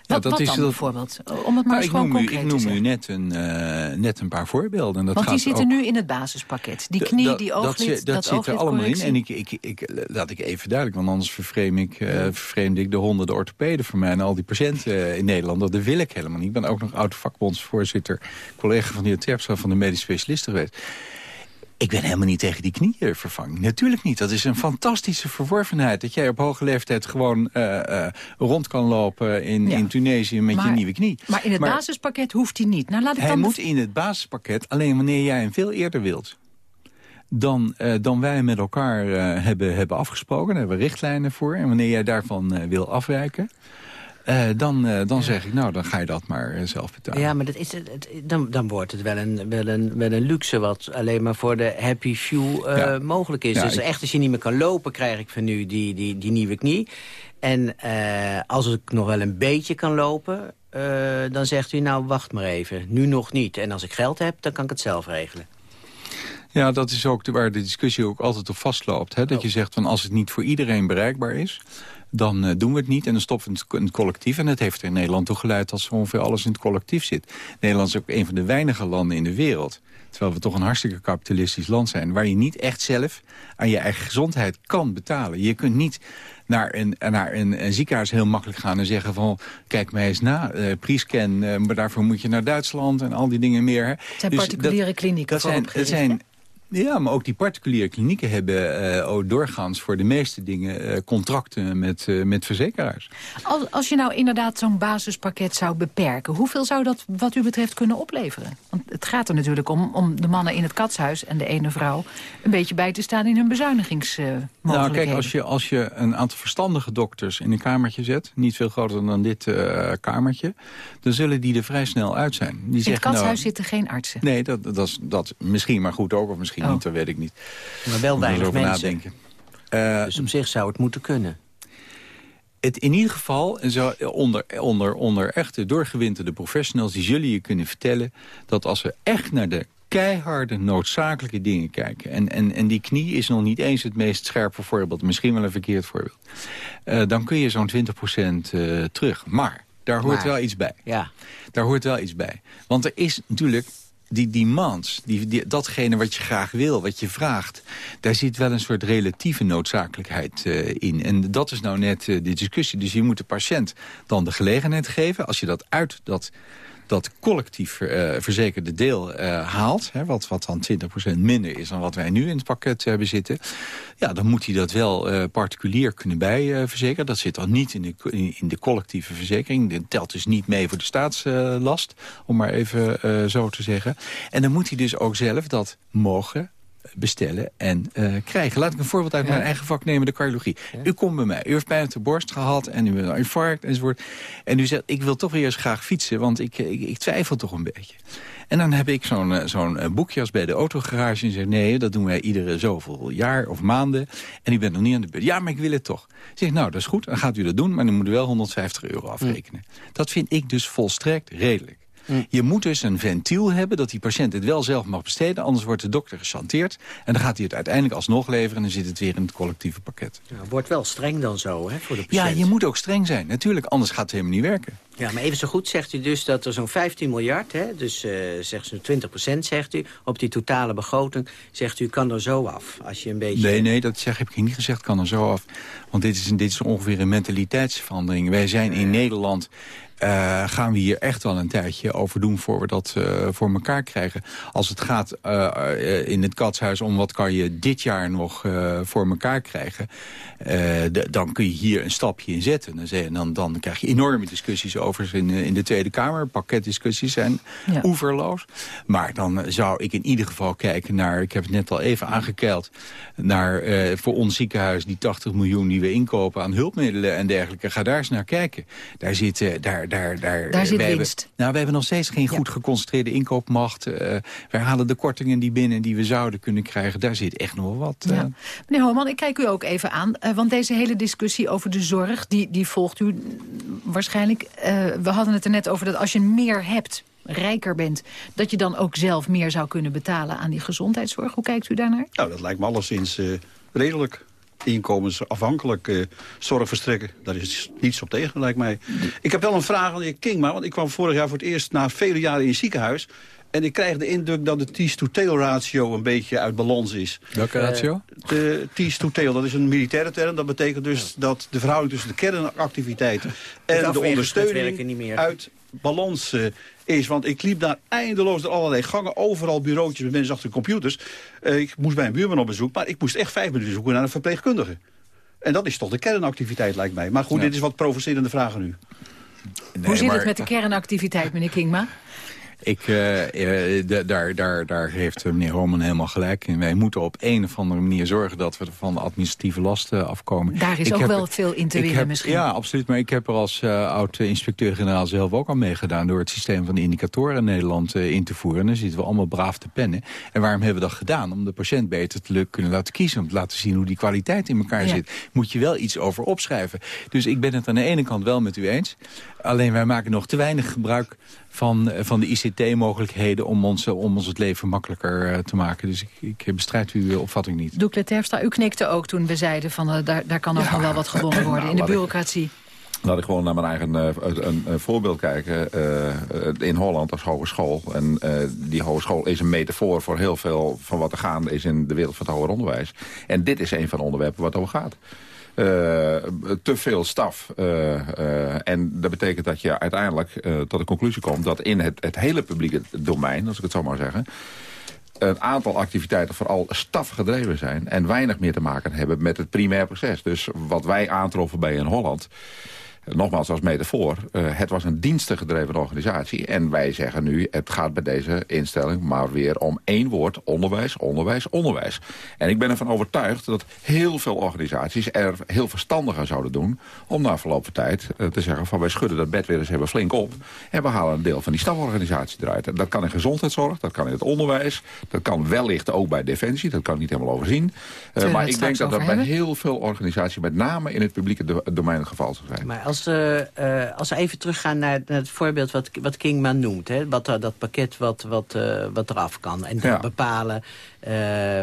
[SPEAKER 5] Wat, dat is dan bijvoorbeeld? Om het maar eens gewoon concreet
[SPEAKER 8] Ik noem u net een, uh, net een paar voorbeelden. Dat
[SPEAKER 5] Want
[SPEAKER 8] die
[SPEAKER 5] zitten nu in het basispakket. Die knie, die ooglid,
[SPEAKER 8] dat, dat, zit er allemaal in. En ik, ik, ik, laat ik even duidelijk, want anders vervreem ik, uh, vervreemd ik de honderden orthopeden voor mij... en al die patiënten uh, in Nederland. Dat wil ik helemaal niet. Ik ben ook nog oud-vakbondsvoorzitter... collega van de heer Terpstra van de medisch specialisten geweest. Ik ben helemaal niet tegen die knieënvervanging. Natuurlijk niet. Dat is een fantastische verworvenheid. Dat jij op hoge leeftijd gewoon uh, uh, rond kan lopen in, in Tunesië met je nieuwe knie.
[SPEAKER 5] Maar in het basispakket hoeft hij niet. Nou, laat ik
[SPEAKER 8] hij
[SPEAKER 5] dan
[SPEAKER 8] moet in het basispakket alleen wanneer jij hem veel eerder wilt. Dan, uh, dan wij met elkaar hebben, hebben afgesproken. Daar hebben we richtlijnen voor. En wanneer jij daarvan wil afwijken... Uh, dan, uh, dan zeg ik, nou, dan ga je dat maar uh, zelf betalen.
[SPEAKER 4] Ja, maar dat is, dan, dan wordt het wel een, wel, een, wel een luxe... wat alleen maar voor de happy few ja. mogelijk is. Ja, dus ik... echt, als je niet meer kan lopen, krijg ik van nu die, die, die nieuwe knie. En als ik nog wel een beetje kan lopen... dan zegt u, nou, wacht maar even. Nu nog niet. En als ik geld heb, dan kan ik het zelf regelen.
[SPEAKER 8] Ja, dat is ook waar de discussie ook altijd op vastloopt. Hè? Dat oh. je zegt, van als het niet voor iedereen bereikbaar is dan uh, doen we het niet en dan stoppen we het in het collectief. En dat heeft er in Nederland toe geleid dat ongeveer alles in het collectief zit. Nederland is ook een van de weinige landen in de wereld... terwijl we toch een hartstikke kapitalistisch land zijn... waar je niet echt zelf aan je eigen gezondheid kan betalen. Je kunt niet naar een, naar een, een, ziekenhuis heel makkelijk gaan en zeggen van... kijk mij eens na, uh, Priescan, uh, maar daarvoor moet je naar Duitsland en al die dingen meer.
[SPEAKER 5] Het zijn dus particuliere klinieken
[SPEAKER 8] dat zijn, dat zijn ja, maar ook die particuliere klinieken hebben uh, doorgaans voor de meeste dingen uh, contracten met, uh, met verzekeraars.
[SPEAKER 5] Als, als je nou inderdaad zo'n basispakket zou beperken, hoeveel zou dat wat u betreft kunnen opleveren? Want het gaat er natuurlijk om, om de mannen in het katshuis en de ene vrouw een beetje bij te staan in hun bezuinigingsmogelijkheden.
[SPEAKER 8] Nou kijk, als je, als je een aantal verstandige dokters in een kamertje zet, niet veel groter dan dit kamertje, dan zullen die er vrij snel uit zijn. Die
[SPEAKER 5] in het katshuis nou, zitten geen artsen?
[SPEAKER 8] Nee, dat, dat, dat, dat misschien maar goed ook, of misschien misschien oh. niet, dat weet ik niet.
[SPEAKER 4] Maar wel weinig mensen. Nadenken. Uh, dus op zich zou het moeten kunnen.
[SPEAKER 8] Het in ieder geval, zo, onder, onder, onder echte doorgewinterde professionals... die zullen je kunnen vertellen dat als we echt naar de keiharde noodzakelijke dingen kijken... en, en, en die knie is nog niet eens het meest scherpe voorbeeld... misschien wel een verkeerd voorbeeld... Uh, dan kun je zo'n 20% uh, terug. Maar daar hoort maar, wel iets bij.
[SPEAKER 4] Ja.
[SPEAKER 8] Daar hoort wel iets bij. Want er is natuurlijk die demands, die, die, datgene wat je graag wil, wat je vraagt... daar zit wel een soort relatieve noodzakelijkheid uh, in. En dat is nou net uh, de discussie. Dus je moet de patiënt dan de gelegenheid geven... als je dat uit dat dat collectief uh, verzekerde deel uh, haalt... Hè, wat, wat dan 20% minder is dan wat wij nu in het pakket hebben zitten... ja, dan moet hij dat wel particulier kunnen bijverzekeren. dat zit dan niet in de, in de collectieve verzekering. Dat telt dus niet mee voor de staatslast, om maar even zo te zeggen. En dan moet hij dus ook zelf dat mogen bestellen en uh, krijgen. Laat ik een voorbeeld uit mijn eigen vak nemen, de cardiologie. U komt bij mij, u heeft pijn op de borst gehad en u heeft een infarct enzovoort. En u zegt, ik wil toch weer eens graag fietsen, want ik, ik, ik twijfel toch een beetje. En dan heb ik zo'n eh, zo'n eh, boekje als bij de autogarage en zeg nee, dat doen wij iedere zoveel jaar of maanden. En u bent nog niet aan de beurt. Ja, maar ik wil het toch. zeg nou, dat is goed, dan gaat u dat doen, maar dan moet u wel 150 euro afrekenen. Dat vind ik dus volstrekt redelijk. Mm. Je moet dus een ventiel hebben dat die patiënt het wel zelf mag besteden. Anders wordt de dokter gechanteerd. En dan gaat hij het uiteindelijk alsnog leveren. En dan zit het weer in het collectieve pakket.
[SPEAKER 4] Ja, wordt wel streng dan zo hè, voor de patiënt.
[SPEAKER 8] Ja, je moet ook streng zijn. Natuurlijk, anders gaat het helemaal niet werken.
[SPEAKER 4] Ja, maar even zo goed zegt u dus dat er zo'n 15 miljard, hè, dus uh, zegt zo'n 20 procent zegt u, op die totale begroting, zegt u kan er zo af. Als je een beetje...
[SPEAKER 8] Nee, nee, dat zeg, heb ik niet gezegd, kan er zo af. Want dit is, dit is ongeveer een mentaliteitsverandering. Wij zijn in Nederland uh, gaan we hier echt wel een tijdje over doen voor we dat uh, voor elkaar krijgen. Als het gaat uh, in het katshuis om wat kan je dit jaar nog voor elkaar krijgen... Dan kun je hier een stapje in zetten. Dan, dan, dan krijg je enorme discussies over in, in de Tweede Kamer. Pakketdiscussies zijn
[SPEAKER 5] Ja.
[SPEAKER 8] oeverloos. Maar dan zou ik in ieder geval kijken naar... ik heb het net al even aangekeild... naar eh, voor ons ziekenhuis die 80 miljoen die we inkopen aan hulpmiddelen en dergelijke. Ga daar eens naar kijken. Daar zit, eh, daar, daar, daar,
[SPEAKER 5] Daar
[SPEAKER 8] eh,
[SPEAKER 5] zit
[SPEAKER 8] wij hebben-
[SPEAKER 5] winst.
[SPEAKER 8] nou, we hebben nog steeds geen goed geconcentreerde inkoopmacht. Eh wij halen de kortingen die binnen die we zouden kunnen krijgen. Daar zit echt nog wel wat. eh,
[SPEAKER 5] Ja. Meneer Homan, ik kijk u ook even aan. eh, want deze hele discussie over de zorg, die, die volgt u waarschijnlijk. eh, we hadden het er net over dat als je meer hebt, rijker bent... dat je dan ook zelf meer zou kunnen betalen aan die gezondheidszorg. Hoe kijkt u daarnaar?
[SPEAKER 7] Nou, dat lijkt me alleszins eh, redelijk. Inkomensafhankelijk eh, zorg verstrekken. Daar is niets op tegen, lijkt mij. Ik heb wel een vraag aan de heer Kingma. Want ik kwam vorig jaar voor het eerst na vele jaren in het ziekenhuis. En ik krijg de indruk dat de tease-to-tail ratio een beetje uit balans is.
[SPEAKER 8] Welke ratio?
[SPEAKER 7] De tease-to-tail, dat is een militaire term. Dat betekent dus dat de verhouding tussen de kernactiviteit en de ondersteuning
[SPEAKER 4] werken niet meer.
[SPEAKER 7] uit balans eh, is. Want ik liep daar eindeloos door allerlei gangen. Overal bureautjes met mensen achter de computers. Eh, ik moest bij een buurman op bezoek. Maar ik moest echt vijf minuten zoeken naar een verpleegkundige. En dat is toch de kernactiviteit, lijkt mij. Maar goed,
[SPEAKER 8] Ja.
[SPEAKER 7] dit is wat provocerende vragen nu.
[SPEAKER 5] Hoe zit
[SPEAKER 8] maar-
[SPEAKER 5] het met de kernactiviteit, meneer Kingma?
[SPEAKER 8] Ik, eh, eh, da- daar, daar, daar heeft meneer Homan helemaal gelijk in. Wij moeten op een of andere manier zorgen dat we van de administratieve lasten afkomen.
[SPEAKER 5] Daar is
[SPEAKER 8] Ik
[SPEAKER 5] ook
[SPEAKER 8] heb-
[SPEAKER 5] wel veel in te winnen misschien.
[SPEAKER 8] Ja, absoluut. Maar ik heb er als eh, oud-inspecteur-generaal zelf ook al meegedaan... door het systeem van de indicatoren in Nederland in te voeren. En dan zitten we allemaal braaf te pennen. En waarom hebben we dat gedaan? Om de patiënt beter te kunnen laten kiezen. Om te laten zien hoe die kwaliteit in elkaar
[SPEAKER 5] Ja.
[SPEAKER 8] zit. Moet je wel iets over opschrijven. Dus ik ben het aan de ene kant wel met u eens. Alleen wij maken nog te weinig gebruik van, van de ICT-mogelijkheden... om ons, om ons het leven makkelijker eh, te maken. Dus ik, ik bestrijd uw eh, opvatting niet.
[SPEAKER 5] Doekle Terpstra, u knikte ook toen we zeiden... van eh, daar, daar kan ook nog wel wat gewonnen worden
[SPEAKER 6] nou,
[SPEAKER 5] in de
[SPEAKER 6] ik-
[SPEAKER 5] bureaucratie.
[SPEAKER 6] Laat ik gewoon naar mijn eigen een, een voorbeeld kijken. In Holland als hogeschool. En die hogeschool is een metafoor voor heel veel van wat er gaande is in de wereld van het hoger onderwijs. En dit is een van de onderwerpen wat over gaat. Eh, te veel staf. Eh, eh, en dat betekent dat je uiteindelijk tot de conclusie komt... dat in het, het hele publieke domein, als ik het zo maar zeggen een aantal activiteiten vooral stafgedreven zijn... en weinig meer te maken hebben met het primair proces. Dus wat wij aantroffen bij in Holland... Nogmaals als metafoor, eh, het was een dienstengedreven organisatie. En wij zeggen nu, het gaat bij deze instelling maar weer om één woord. Onderwijs, onderwijs, onderwijs. En ik ben ervan overtuigd dat heel veel organisaties er heel verstandig aan zouden doen... om na verloop van tijd eh, te zeggen van wij schudden dat bed weer eens even flink op... en we halen een deel van die staforganisatie eruit. En dat kan in gezondheidszorg, dat kan in het onderwijs... dat kan wellicht ook bij Defensie, dat kan ik niet helemaal overzien. Eh, maar ik denk dat dat bij heel veel organisaties... met name in het publieke do- domein het geval zou zijn.
[SPEAKER 4] Maar als, eh, eh, als we even teruggaan naar, naar het voorbeeld wat, wat Kingman noemt... Hè, wat, eh, dat pakket wat, wat, eh, wat eraf kan. En dan
[SPEAKER 6] Ja.
[SPEAKER 4] bepalen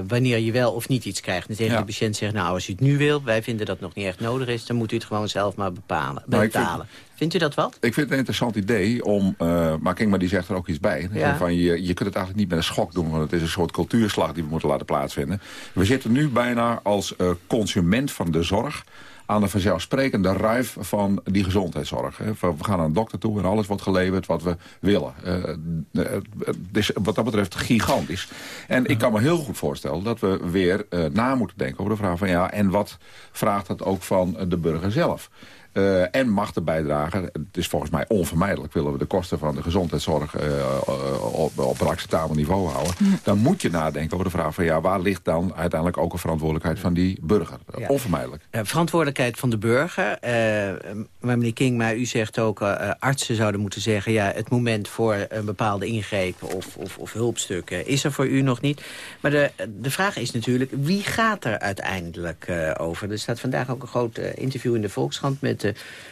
[SPEAKER 4] wanneer je wel of niet iets krijgt. En tegen
[SPEAKER 6] Ja.
[SPEAKER 4] de patiënt zeggen, nou, als u het nu wil... wij vinden dat het nog niet echt nodig is... dan moet u het gewoon zelf maar bepalen,
[SPEAKER 6] Nou,
[SPEAKER 4] betalen. Vindt u dat wat?
[SPEAKER 6] Ik vind het een interessant idee om, uh, maar King maar die zegt er ook iets bij.
[SPEAKER 4] Ja.
[SPEAKER 6] Van je, je kunt het eigenlijk niet met een schok doen, want het is een soort cultuurslag die we moeten laten plaatsvinden. We zitten nu bijna als uh, consument van de zorg aan de vanzelfsprekende ruif van die gezondheidszorg. We gaan naar een dokter toe en alles wordt geleverd wat we willen. Uh, het is wat dat betreft gigantisch. En ik kan me heel goed voorstellen dat we weer uh, na moeten denken over de vraag van... ja, en wat vraagt dat ook van de burger zelf? Uh, en mag de bijdragen, het is volgens mij onvermijdelijk... willen we de kosten van de gezondheidszorg uh, op, op een acceptabel niveau houden... Ja. dan moet je nadenken over de vraag van... ja, waar ligt dan uiteindelijk ook een verantwoordelijkheid van die burger? Ja. Onvermijdelijk.
[SPEAKER 4] Uh, verantwoordelijkheid van de burger. maar meneer King, maar u zegt ook... artsen zouden moeten zeggen... ja, het moment voor een bepaalde ingreep of, of, of hulpstukken... is er voor u nog niet. Maar de, de vraag is natuurlijk, wie gaat er uiteindelijk over? Er staat vandaag ook een groot interview in de Volkskrant... met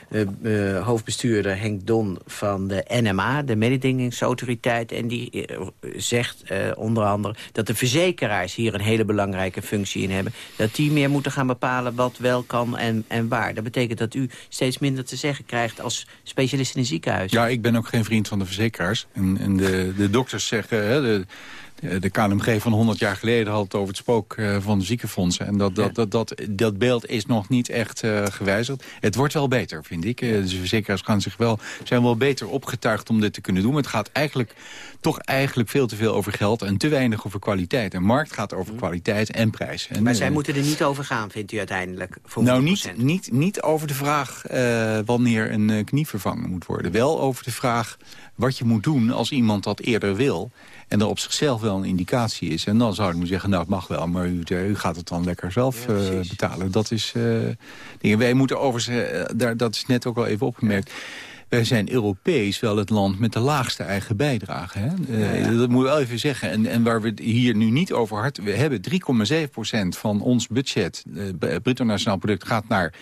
[SPEAKER 4] uh, uh, hoofdbestuurder Henk Don van de NMA, de mededingingsautoriteit. En die uh, zegt onder andere dat de verzekeraars hier een hele belangrijke functie in hebben. Dat die meer moeten gaan bepalen wat wel kan en, en waar. Dat betekent dat u steeds minder te zeggen krijgt als specialist in een ziekenhuis.
[SPEAKER 8] Ja, ik ben ook geen vriend van de verzekeraars. En, en de, de dokters zeggen, hè, de, De, de KNMG van 100 jaar geleden had het over het spook uh, van de ziekenfondsen. En dat, dat, dat, dat, dat beeld is nog niet echt uh, gewijzigd. Het wordt wel beter, vind ik. De verzekeraars gaan zich wel, zijn wel beter opgetuigd om dit te kunnen doen. Maar het gaat eigenlijk toch eigenlijk veel te veel over geld en te weinig over kwaliteit. En markt gaat over mm. kwaliteit en prijs. En,
[SPEAKER 4] maar zij moeten er niet over gaan, vindt u uiteindelijk? Voor
[SPEAKER 8] nou, niet, niet, niet over de vraag wanneer een knie vervangen moet worden. Wel over de vraag wat je moet doen als iemand dat eerder wil... en er op zichzelf wel een indicatie is. En dan zou ik moeten zeggen, nou het mag wel... maar u, u gaat het dan lekker zelf ja, uh, betalen. Dat is uh, dingen. Wij moeten overigens, uh, daar, dat is net ook al even opgemerkt... Wij zijn Europees wel het land met de laagste eigen bijdrage. Hè? Ja, ja. Dat moet we wel even zeggen. En, en waar we het hier nu niet over hard... We hebben 3,7% van ons budget, uh, bruto nationaal product, gaat naar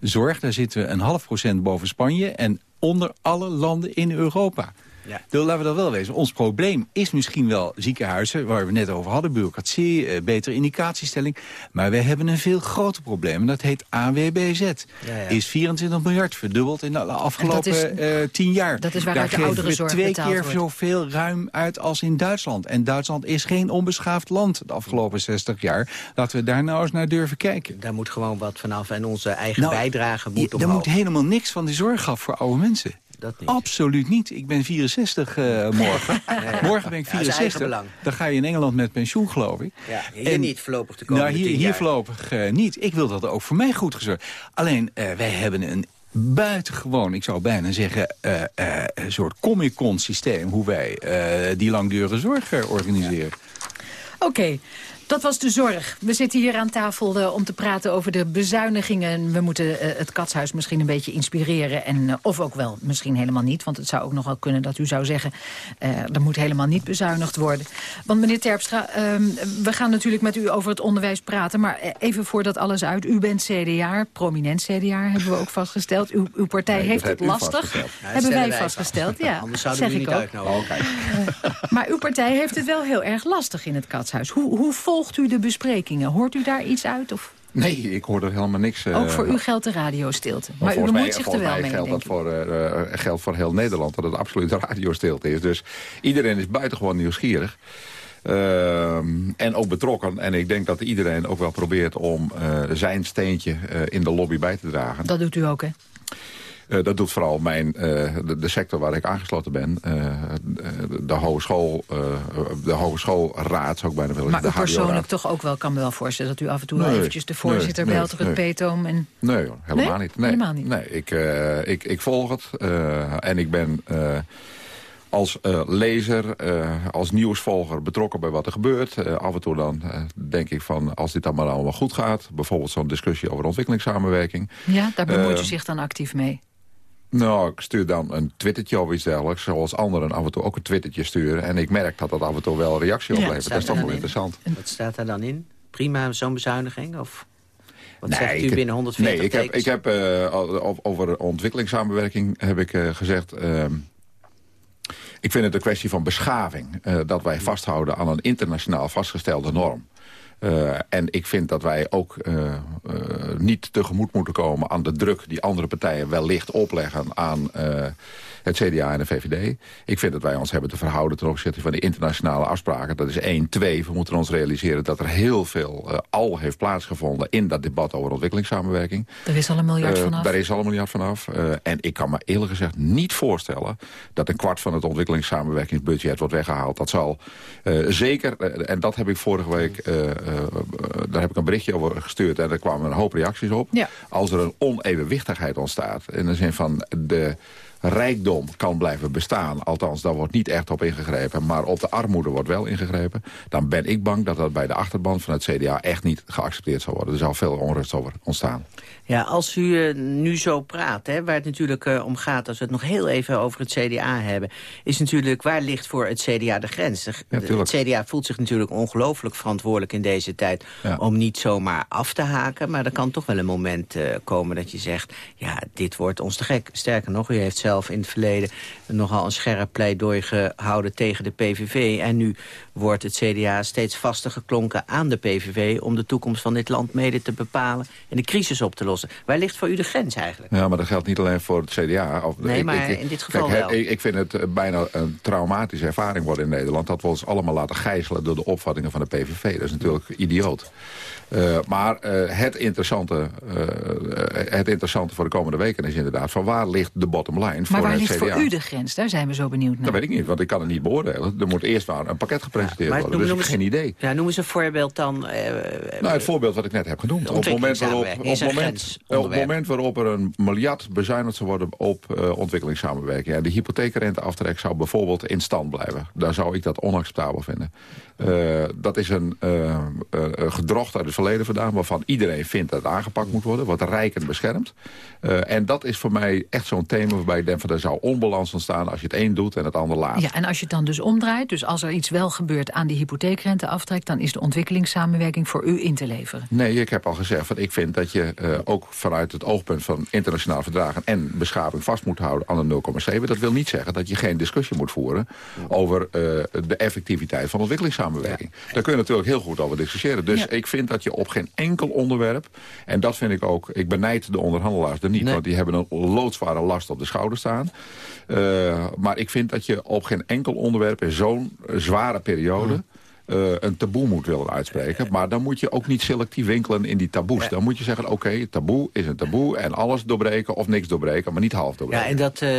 [SPEAKER 8] zorg. Daar zitten we een half procent boven Spanje. En onder alle landen in Europa. Ja. Dus laten we dat wel wezen. Ons probleem is misschien wel ziekenhuizen, waar we net over hadden, bureaucratie, eh, betere indicatiestelling. Maar we hebben een veel groter probleem. En dat heet AWBZ. Ja, ja. Is 24 miljard verdubbeld in de afgelopen uh, 10 jaar.
[SPEAKER 5] Dat is waaruit de oudere zorg
[SPEAKER 8] twee keer wordt. zoveel ruim uit als in Duitsland. En Duitsland is geen onbeschaafd land de afgelopen 60 jaar. Laten we daar nou eens naar durven kijken.
[SPEAKER 4] Daar moet gewoon wat vanaf en onze eigen
[SPEAKER 8] nou,
[SPEAKER 4] bijdrage moet omhoog.
[SPEAKER 8] Er moet helemaal niks van die zorg af voor oude mensen.
[SPEAKER 4] Dat niet.
[SPEAKER 8] Absoluut niet. Ik ben 64 uh, morgen. nee. Morgen ben ik 64. Ja, dan ga je in Engeland met pensioen, geloof ik.
[SPEAKER 4] Ja, hier en, niet voorlopig te komen.
[SPEAKER 8] Nou, hier, hier voorlopig uh, niet. Ik wil dat ook voor mij goed gezorgd. Alleen, uh, wij hebben een buitengewoon, ik zou bijna zeggen, uh, uh, een soort comic-con systeem... hoe wij uh, die langdurige zorg organiseren.
[SPEAKER 5] Oké. Okay. Dat was de zorg. We zitten hier aan tafel uh, om te praten over de bezuinigingen. We moeten uh, het katshuis misschien een beetje inspireren. En, uh, of ook wel misschien helemaal niet. Want het zou ook nog wel kunnen dat u zou zeggen... er moet helemaal niet bezuinigd worden. Want meneer Terpstra, ehm, we gaan natuurlijk met u over het onderwijs praten. Maar even voordat alles uit. U bent CDA, prominent CDA, hebben we ook vastgesteld. Uw, uw partij
[SPEAKER 6] nee,
[SPEAKER 5] heeft het lastig.
[SPEAKER 4] Ja,
[SPEAKER 5] hebben wij vastgesteld, ja.
[SPEAKER 4] Anders zouden we niet
[SPEAKER 5] ook.
[SPEAKER 4] uitnodigen.
[SPEAKER 6] Oh, kijk.
[SPEAKER 5] maar uw partij heeft het wel heel erg lastig in het katshuis. Hoe, hoe vol volgt u de besprekingen? Hoort u daar iets uit? Of?
[SPEAKER 6] Nee, ik hoor er helemaal niks. Uh,
[SPEAKER 5] Ook voor u geldt de radiostilte. Maar u bemoeit zich er wel mee,
[SPEAKER 6] geldt dat voor, uh, geldt voor heel Nederland dat het absoluut radiostilte is. Dus iedereen is buitengewoon nieuwsgierig. Uh, en ook betrokken. En ik denk dat iedereen ook wel probeert om uh, zijn steentje uh, in de lobby bij te dragen.
[SPEAKER 5] Dat doet u ook, hè?
[SPEAKER 6] Uh, dat doet vooral mijn, uh, de, de, sector waar ik aangesloten ben. Uh, de, hogeschool, de hogeschoolraad zou ik bijna willen
[SPEAKER 5] Maar u persoonlijk toch ook wel, kan me wel voorstellen... dat u af en toe
[SPEAKER 6] nee,
[SPEAKER 5] eventjes de voorzitter
[SPEAKER 6] nee,
[SPEAKER 5] belt of het peetoom. En...
[SPEAKER 6] Nee, helemaal niet. Nee,
[SPEAKER 5] helemaal niet.
[SPEAKER 6] Nee, ik, ik, ik volg het. en ik ben als uh, lezer, uh, als nieuwsvolger betrokken bij wat er gebeurt. Uh, af en toe dan denk ik van, als dit allemaal allemaal goed gaat... bijvoorbeeld zo'n discussie over ontwikkelingssamenwerking...
[SPEAKER 5] Ja, daar bemoeit u zich dan actief mee?
[SPEAKER 6] Nou, ik stuur dan een twittertje of iets dergelijks. Zoals anderen af en toe ook een twittertje sturen. En ik merk dat dat af en toe wel reactie
[SPEAKER 4] Ja,
[SPEAKER 6] oplevert. dat is toch
[SPEAKER 4] er
[SPEAKER 6] wel
[SPEAKER 4] in?
[SPEAKER 6] interessant.
[SPEAKER 4] Wat staat daar dan in? Prima, zo'n bezuiniging? Of wat
[SPEAKER 6] Nee,
[SPEAKER 4] zegt u
[SPEAKER 6] ik-
[SPEAKER 4] binnen 140
[SPEAKER 6] Nee, ik heb, ik heb o- over ontwikkelingssamenwerking heb ik eh, gezegd... ehm, ik vind het een kwestie van beschaving. eh, dat wij vasthouden aan een internationaal vastgestelde norm. Eh, en ik vind dat wij ook eh, eh, niet tegemoet moeten komen aan de druk... die andere partijen wellicht opleggen aan het CDA en de VVD. Ik vind dat wij ons hebben te verhouden ten opzichte van die internationale afspraken. Dat is één. Twee, we moeten ons realiseren dat er heel veel eh, al heeft plaatsgevonden... in dat debat over ontwikkelingssamenwerking.
[SPEAKER 5] Er is al een miljard
[SPEAKER 6] Eh,
[SPEAKER 5] vanaf.
[SPEAKER 6] Daar is al een miljard vanaf. Eh, en ik kan me eerlijk gezegd niet voorstellen... dat een kwart van het ontwikkelingssamenwerkingsbudget wordt weggehaald. Dat zal zeker, en dat heb ik vorige week... daar heb ik een berichtje over gestuurd... en daar kwamen een hoop reacties op.
[SPEAKER 5] Ja.
[SPEAKER 6] Als er een onevenwichtigheid ontstaat... in de zin van de rijkdom kan blijven bestaan. Althans, daar wordt niet echt op ingegrepen. Maar op de armoede wordt wel ingegrepen. Dan ben ik bang dat dat bij de achterban van het CDA echt niet geaccepteerd zal worden. Er zal veel onrust over ontstaan.
[SPEAKER 4] Ja, als u eh, nu zo praat, hè, waar het natuurlijk eh, om gaat... als we het nog heel even over het CDA hebben... is natuurlijk waar ligt voor het CDA de grens? De-
[SPEAKER 6] Ja, tuurlijk.
[SPEAKER 4] het CDA voelt zich natuurlijk ongelooflijk verantwoordelijk in deze tijd...
[SPEAKER 6] Ja.
[SPEAKER 4] om niet zomaar af te haken. Maar er kan toch wel een moment eh, komen dat je zegt... ja, dit wordt ons te gek. Sterker nog, u heeft zelf zelf in het verleden nogal een scherp pleidooi gehouden tegen de PVV. En nu wordt het CDA steeds vaster geklonken aan de PVV... om de toekomst van dit land mede te bepalen en de crisis op te lossen. Waar ligt voor u de grens eigenlijk?
[SPEAKER 6] Ja, maar dat geldt niet alleen voor het CDA. Of,
[SPEAKER 4] nee, maar in dit geval
[SPEAKER 6] kijk,
[SPEAKER 4] wel.
[SPEAKER 6] Ik, ik vind het eh, bijna een traumatische ervaring worden in Nederland... dat we ons allemaal laten gijzelen door de opvattingen van de PVV. Dat is natuurlijk idioot. Uh, maar uh, het, interessante, uh, het interessante voor de komende weken is inderdaad... van waar ligt de bottom line
[SPEAKER 5] maar
[SPEAKER 6] voor
[SPEAKER 5] waar
[SPEAKER 6] het
[SPEAKER 5] ligt
[SPEAKER 6] CDA?
[SPEAKER 5] voor u de grens? Daar zijn we zo benieuwd naar.
[SPEAKER 6] Dat weet ik niet, want ik kan het niet beoordelen. Er moet eerst maar een pakket gepresenteerd
[SPEAKER 4] Maar
[SPEAKER 6] worden,
[SPEAKER 4] noem-
[SPEAKER 6] dus
[SPEAKER 4] noem
[SPEAKER 6] ik heb geen idee.
[SPEAKER 4] Ja, noem eens een voorbeeld dan. eh,
[SPEAKER 6] Nou, het voorbeeld wat ik net heb genoemd. Op het moment waarop, op
[SPEAKER 4] ontwikkelingssamenwerking
[SPEAKER 6] op het moment waarop er een miljard bezuinigd zou worden op eh, ontwikkelingssamenwerking... en de hypotheekrenteaftrek zou bijvoorbeeld in stand blijven... dan zou ik dat onacceptabel vinden. Eh, dat is een eh, een gedrocht uit het verleden vandaan... waarvan iedereen vindt dat het aangepakt moet worden. Wordt rijkend beschermd. Eh, en dat is voor mij echt zo'n thema waarbij ik denk... van er zou onbalans ontstaan als je het een doet en het ander laat.
[SPEAKER 5] Ja, en als je het dan dus omdraait, dus als er iets wel gebeurt aan die hypotheekrenteaftrek... dan is de ontwikkelingssamenwerking voor u in te leveren.
[SPEAKER 6] Nee, ik heb al gezegd, van ik vind dat je eh, ook vanuit het oogpunt van internationaal verdragen en beschaving vast moet houden aan de 0,7. Dat wil niet zeggen dat je geen discussie moet voeren over eh, de effectiviteit van ontwikkelingssamenwerking. Daar kun je natuurlijk heel goed over discussiëren. Dus ik vind dat je op geen enkel onderwerp, en dat vind ik ook, ik benijd de onderhandelaars er niet, want die hebben een loodzware last op de schouder staan. Eh, maar ik vind dat je op geen enkel onderwerp in zo'n zware periode eh, een taboe moet willen uitspreken. Maar dan moet je ook niet selectief winkelen in die taboes. Dan moet je zeggen, oké, taboe is een taboe... en alles doorbreken of niks doorbreken, maar niet half doorbreken.
[SPEAKER 4] Ja, en dat eh,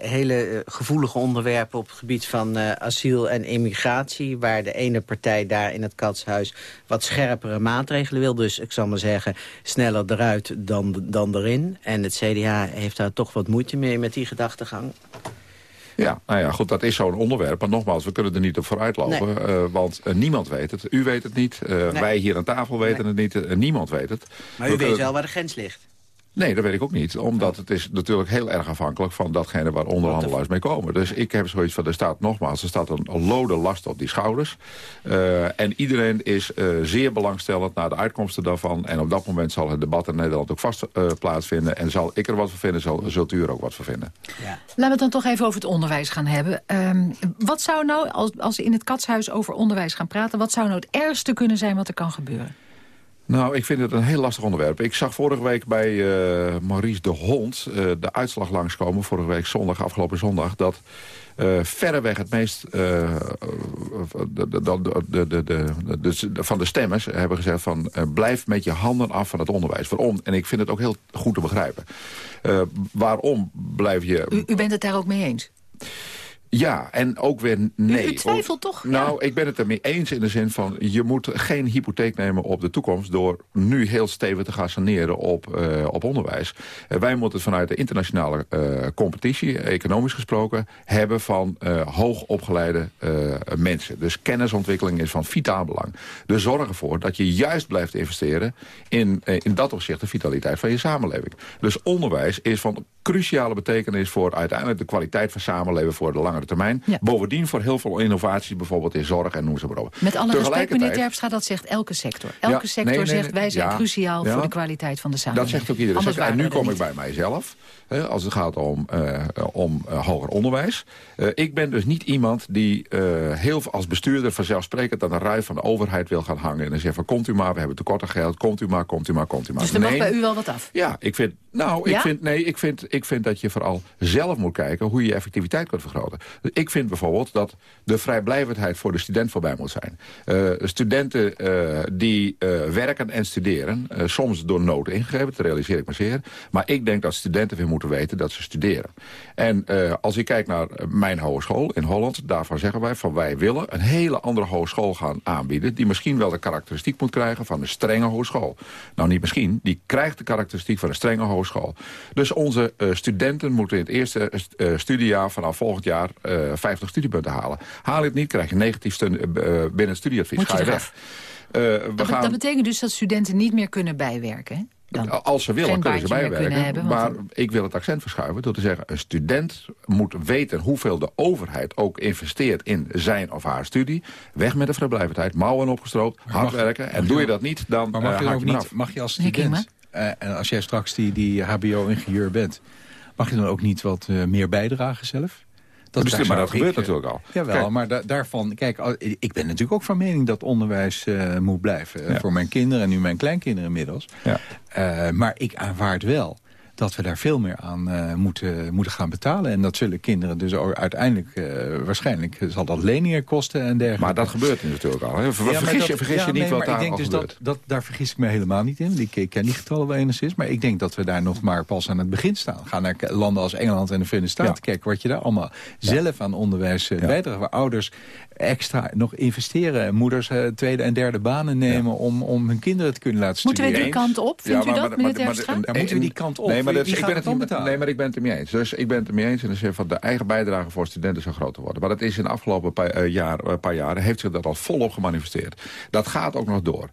[SPEAKER 4] hele eh, gevoelige onderwerp op het gebied van asiel en immigratie... waar de ene partij daar in het katshuis wat scherpere maatregelen wil. Dus ik zal maar zeggen, sneller eruit dan, dan erin. En het CDA heeft daar toch wat moeite mee met die gedachtegang.
[SPEAKER 6] Ja, nou ja, goed, dat is zo'n onderwerp. Maar nogmaals, we kunnen er niet op vooruit lopen.
[SPEAKER 4] Nee.
[SPEAKER 6] eh, want eh, niemand weet het. U weet het niet. eh,
[SPEAKER 4] Nee.
[SPEAKER 6] Wij hier aan tafel weten het niet. niemand weet het.
[SPEAKER 4] Maar
[SPEAKER 6] We
[SPEAKER 4] u weet
[SPEAKER 6] kunnen-
[SPEAKER 4] wel waar de grens ligt.
[SPEAKER 6] Nee, dat weet ik ook niet. Omdat het is natuurlijk heel erg afhankelijk van datgene waar onderhandelaars mee komen. Dus ik heb zoiets van, er staat nogmaals, er staat een lode last op die schouders. Eh, en iedereen is eh, zeer belangstellend naar de uitkomsten daarvan. En op dat moment zal het debat in Nederland ook vast eh, plaatsvinden. En zal ik er wat van vinden, zal, zult u er ook wat van vinden.
[SPEAKER 5] Laten we het dan toch even over het onderwijs gaan hebben. Ehm, wat zou nou, als, als we in het katshuis over onderwijs gaan praten... wat zou nou het ergste kunnen zijn wat er kan gebeuren?
[SPEAKER 6] Nou, ik vind het een heel lastig onderwerp. Ik zag vorige week bij eh, Maurice de Hond eh, de uitslag langskomen... vorige week zondag, afgelopen zondag... dat eh, verreweg het meest van de stemmers hebben gezegd van... blijf met je handen af van het onderwijs. Waarom? En ik vind het ook heel goed te begrijpen. Waarom blijf je...
[SPEAKER 5] U, u bent het daar ook mee eens?
[SPEAKER 6] Ja, en ook weer nee.
[SPEAKER 5] U- twijfelt toch?
[SPEAKER 6] Nou, ik ben het ermee eens in de zin van... je moet geen hypotheek nemen op de toekomst... door nu heel stevig te gaan saneren op, eh, op onderwijs. Eh, wij moeten het vanuit de internationale eh, competitie... economisch gesproken, hebben van hoogopgeleide mensen. Dus kennisontwikkeling is van vitaal belang. Dus zorg ervoor dat je juist blijft investeren... in, in dat opzicht de vitaliteit van je samenleving. Dus onderwijs is van cruciale betekenis... voor uiteindelijk de kwaliteit van samenleven voor de langere termijn. Bovendien voor heel veel innovaties, bijvoorbeeld in zorg en noem ze maar op.
[SPEAKER 5] Met alle respect, meneer Terpstra, dat zegt elke sector. Elke
[SPEAKER 6] Ja,
[SPEAKER 5] sector
[SPEAKER 6] nee, nee,
[SPEAKER 5] zegt,
[SPEAKER 6] nee,
[SPEAKER 5] wij zijn
[SPEAKER 6] ja,
[SPEAKER 5] cruciaal voor de kwaliteit van de
[SPEAKER 6] Dat
[SPEAKER 5] samenleving.
[SPEAKER 6] zegt ook iedere
[SPEAKER 5] Anders
[SPEAKER 6] sector. En nu kom ik bij mijzelf. Hè, als het gaat om, eh, om eh, hoger onderwijs. Eh, ik ben dus niet iemand die heel als bestuurder vanzelfsprekend aan de rui van de overheid wil gaan hangen. En dan zegt van komt u maar, we hebben tekort aan geld. Komt u maar, komt u maar, komt u maar.
[SPEAKER 5] Dus er mag bij u wel wat af?
[SPEAKER 6] ja, ik vind, nou, ik vind, nee, ik vind, ik vind dat je vooral zelf moet kijken hoe je effectiviteit kunt vergroten. Ik vind bijvoorbeeld dat de vrijblijvendheid voor de student voorbij moet zijn. Eh, studenten eh, die eh, werken en studeren, soms door nood ingegeven, dat realiseer ik me zeer. Maar ik denk dat studenten weer moeten weten dat ze studeren. En als ik kijk naar mijn hogeschool in Holland, daarvan zeggen wij van wij willen een hele andere hogeschool gaan aanbieden, die misschien wel de karakteristiek moet krijgen van een strenge hogeschool. Nou, niet misschien, die krijgt de karakteristiek van een strenge hogeschool. Dus onze studenten moeten in het eerste eh, studiejaar vanaf volgend jaar eh 50 studiepunten halen. Haal je het niet, krijg je negatief eh, binnen het studieadvies.
[SPEAKER 5] Moet je
[SPEAKER 6] Ga je
[SPEAKER 5] eraf.
[SPEAKER 6] weg. Eh, we
[SPEAKER 5] Dat,
[SPEAKER 6] gaan,
[SPEAKER 5] dat betekent dus dat studenten niet meer kunnen bijwerken, hè? Dan.
[SPEAKER 6] als ze willen, kunnen ze bijwerken.
[SPEAKER 5] kunnen hebben, want
[SPEAKER 6] maar ik wil het accent verschuiven door te zeggen... een student moet weten hoeveel de overheid ook investeert... in zijn of haar studie. Weg met de vrijblijvendheid, mouwen opgestroopt, hard werken. En doe je dat niet, dan
[SPEAKER 8] Maar mag
[SPEAKER 6] eh,
[SPEAKER 8] je, niet,
[SPEAKER 6] af.
[SPEAKER 8] mag je als student, eh, en als jij straks die, die hbo-ingenieur bent... Mag je dan ook niet wat uh, meer bijdragen zelf?
[SPEAKER 6] Dat dus, maar dat gebeurt natuurlijk al.
[SPEAKER 8] Jawel, kijk. maar da daarvan... Kijk, ik ben natuurlijk ook van mening dat onderwijs uh, moet blijven. Ja. Voor mijn kinderen en nu mijn kleinkinderen inmiddels. Ja. Uh, maar ik aanvaard wel dat we daar veel meer aan uh, moeten, moeten gaan betalen. En dat zullen kinderen dus uiteindelijk... Uh, waarschijnlijk zal dat leningen kosten en dergelijke.
[SPEAKER 6] Maar dat gebeurt natuurlijk al. Hè? Ver, ja, vergis, dat, je, vergis ja, je niet nee, wat daar
[SPEAKER 8] ik denk dus dat, dat, Daar vergis ik me helemaal niet in. Ik, ik ken die getallen wel enigszins. Maar ik denk dat we daar nog maar pas aan het begin staan. Ga naar landen als Engeland en de Verenigde Staten. Ja. Kijk wat je daar allemaal zelf aan onderwijs bijdragen. Waar ouders extra nog investeren. Moeders uh, tweede en derde banen nemen ja. om, om hun kinderen te kunnen laten studeren.
[SPEAKER 5] Moeten we die kant op? Vindt ja, maar, u dat, Terpstra?
[SPEAKER 8] Daar moeten we die kant op.
[SPEAKER 6] Nee, maar,
[SPEAKER 8] dat,
[SPEAKER 6] ik ben het niet, nee, maar ik ben het ermee eens. Dus ik ben het ermee eens in de zin van de eigen bijdrage voor studenten zou groter worden. Maar dat is in de afgelopen paar, uh, jaar, uh, paar jaren heeft zich dat al volop gemanifesteerd. Dat gaat ook nog door.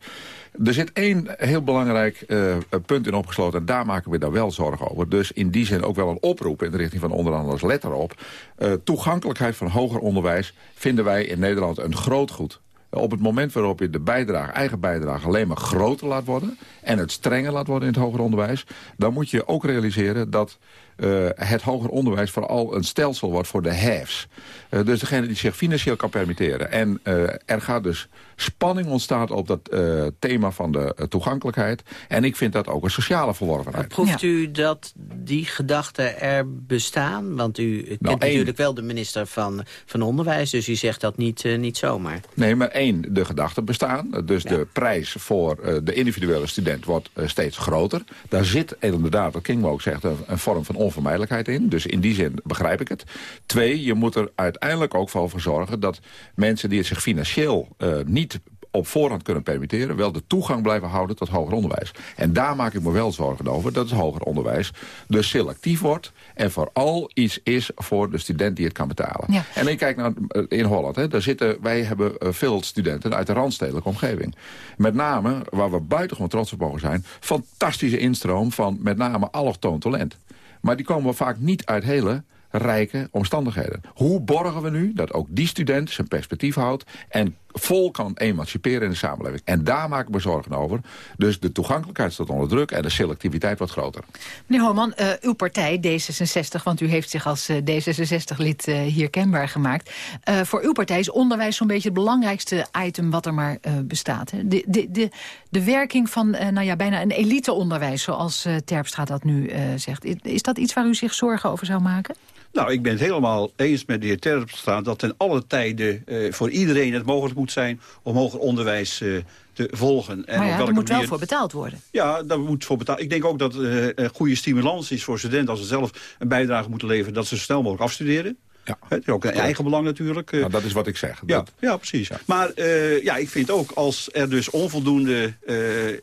[SPEAKER 6] Er zit één heel belangrijk uh, punt in opgesloten... en daar maken we daar wel zorgen over. Dus in die zin ook wel een oproep in de richting van onderhandels. Let erop. Uh, toegankelijkheid van hoger onderwijs vinden wij in Nederland een groot goed. Op het moment waarop je de bijdrage, eigen bijdrage alleen maar groter laat worden... en het strenger laat worden in het hoger onderwijs... dan moet je ook realiseren dat uh, het hoger onderwijs vooral een stelsel wordt voor de haves. Uh, dus degene die zich financieel kan permitteren. En uh, er gaat dus spanning ontstaan op dat thema van de toegankelijkheid. En ik vind dat ook een sociale verworvenheid.
[SPEAKER 4] Proeft u dat die gedachten er bestaan? Want u kent nou, natuurlijk wel de minister van, van Onderwijs... dus u zegt dat niet, niet zomaar.
[SPEAKER 6] Nee, maar één, de gedachten bestaan. Dus ja. de prijs voor de individuele student wordt steeds groter. Daar zit inderdaad, wat King ook zegt, een, een vorm van onvermijdelijkheid in. Dus in die zin begrijp ik het. Twee, je moet er uiteindelijk ook voor zorgen dat mensen die het zich financieel uh, niet op voorhand kunnen permitteren... wel de toegang blijven houden tot hoger onderwijs. En daar maak ik me wel zorgen over dat het hoger onderwijs dus selectief wordt... en vooral iets is voor de student die het kan betalen. Ja. En ik kijk naar in Holland. Hè, daar zitten, wij hebben veel studenten uit de randstedelijke omgeving. Met name, waar we buitengewoon trots op mogen zijn... fantastische instroom van met name allochtoon talent. Maar die komen vaak niet uit hele rijke omstandigheden. Hoe borgen we nu dat ook die student zijn perspectief houdt... en vol kan emanciperen in de samenleving. En daar maak ik me zorgen over. Dus de toegankelijkheid staat onder druk en de selectiviteit wordt groter.
[SPEAKER 5] Meneer Homan, uh, uw partij D66, want u heeft zich als uh, D66-lid uh, hier kenbaar gemaakt. voor uw partij is onderwijs zo'n beetje het belangrijkste item wat er maar bestaat. Hè? De, de, de, de werking van nou ja, bijna een eliteonderwijs, zoals Terpstra dat nu zegt. Is dat iets waar u zich zorgen over zou maken?
[SPEAKER 7] Nou, ik ben het helemaal eens met de heer Terpstra... dat ten alle tijden uh, voor iedereen het mogelijk moet zijn... om hoger onderwijs uh, te volgen.
[SPEAKER 5] En maar ja, er moet wel voor betaald worden.
[SPEAKER 7] Ja, daar moet voor betaald. Ik denk ook dat uh, goede stimulans is voor studenten... als ze zelf een bijdrage moeten leveren... dat ze zo snel mogelijk afstuderen. Ja. Het is ook een eigen belang natuurlijk.
[SPEAKER 6] Nou, dat is wat ik zeg.
[SPEAKER 7] Ja, ja precies. Ja. Maar uh, ja, ik vind ook als er dus onvoldoende uh,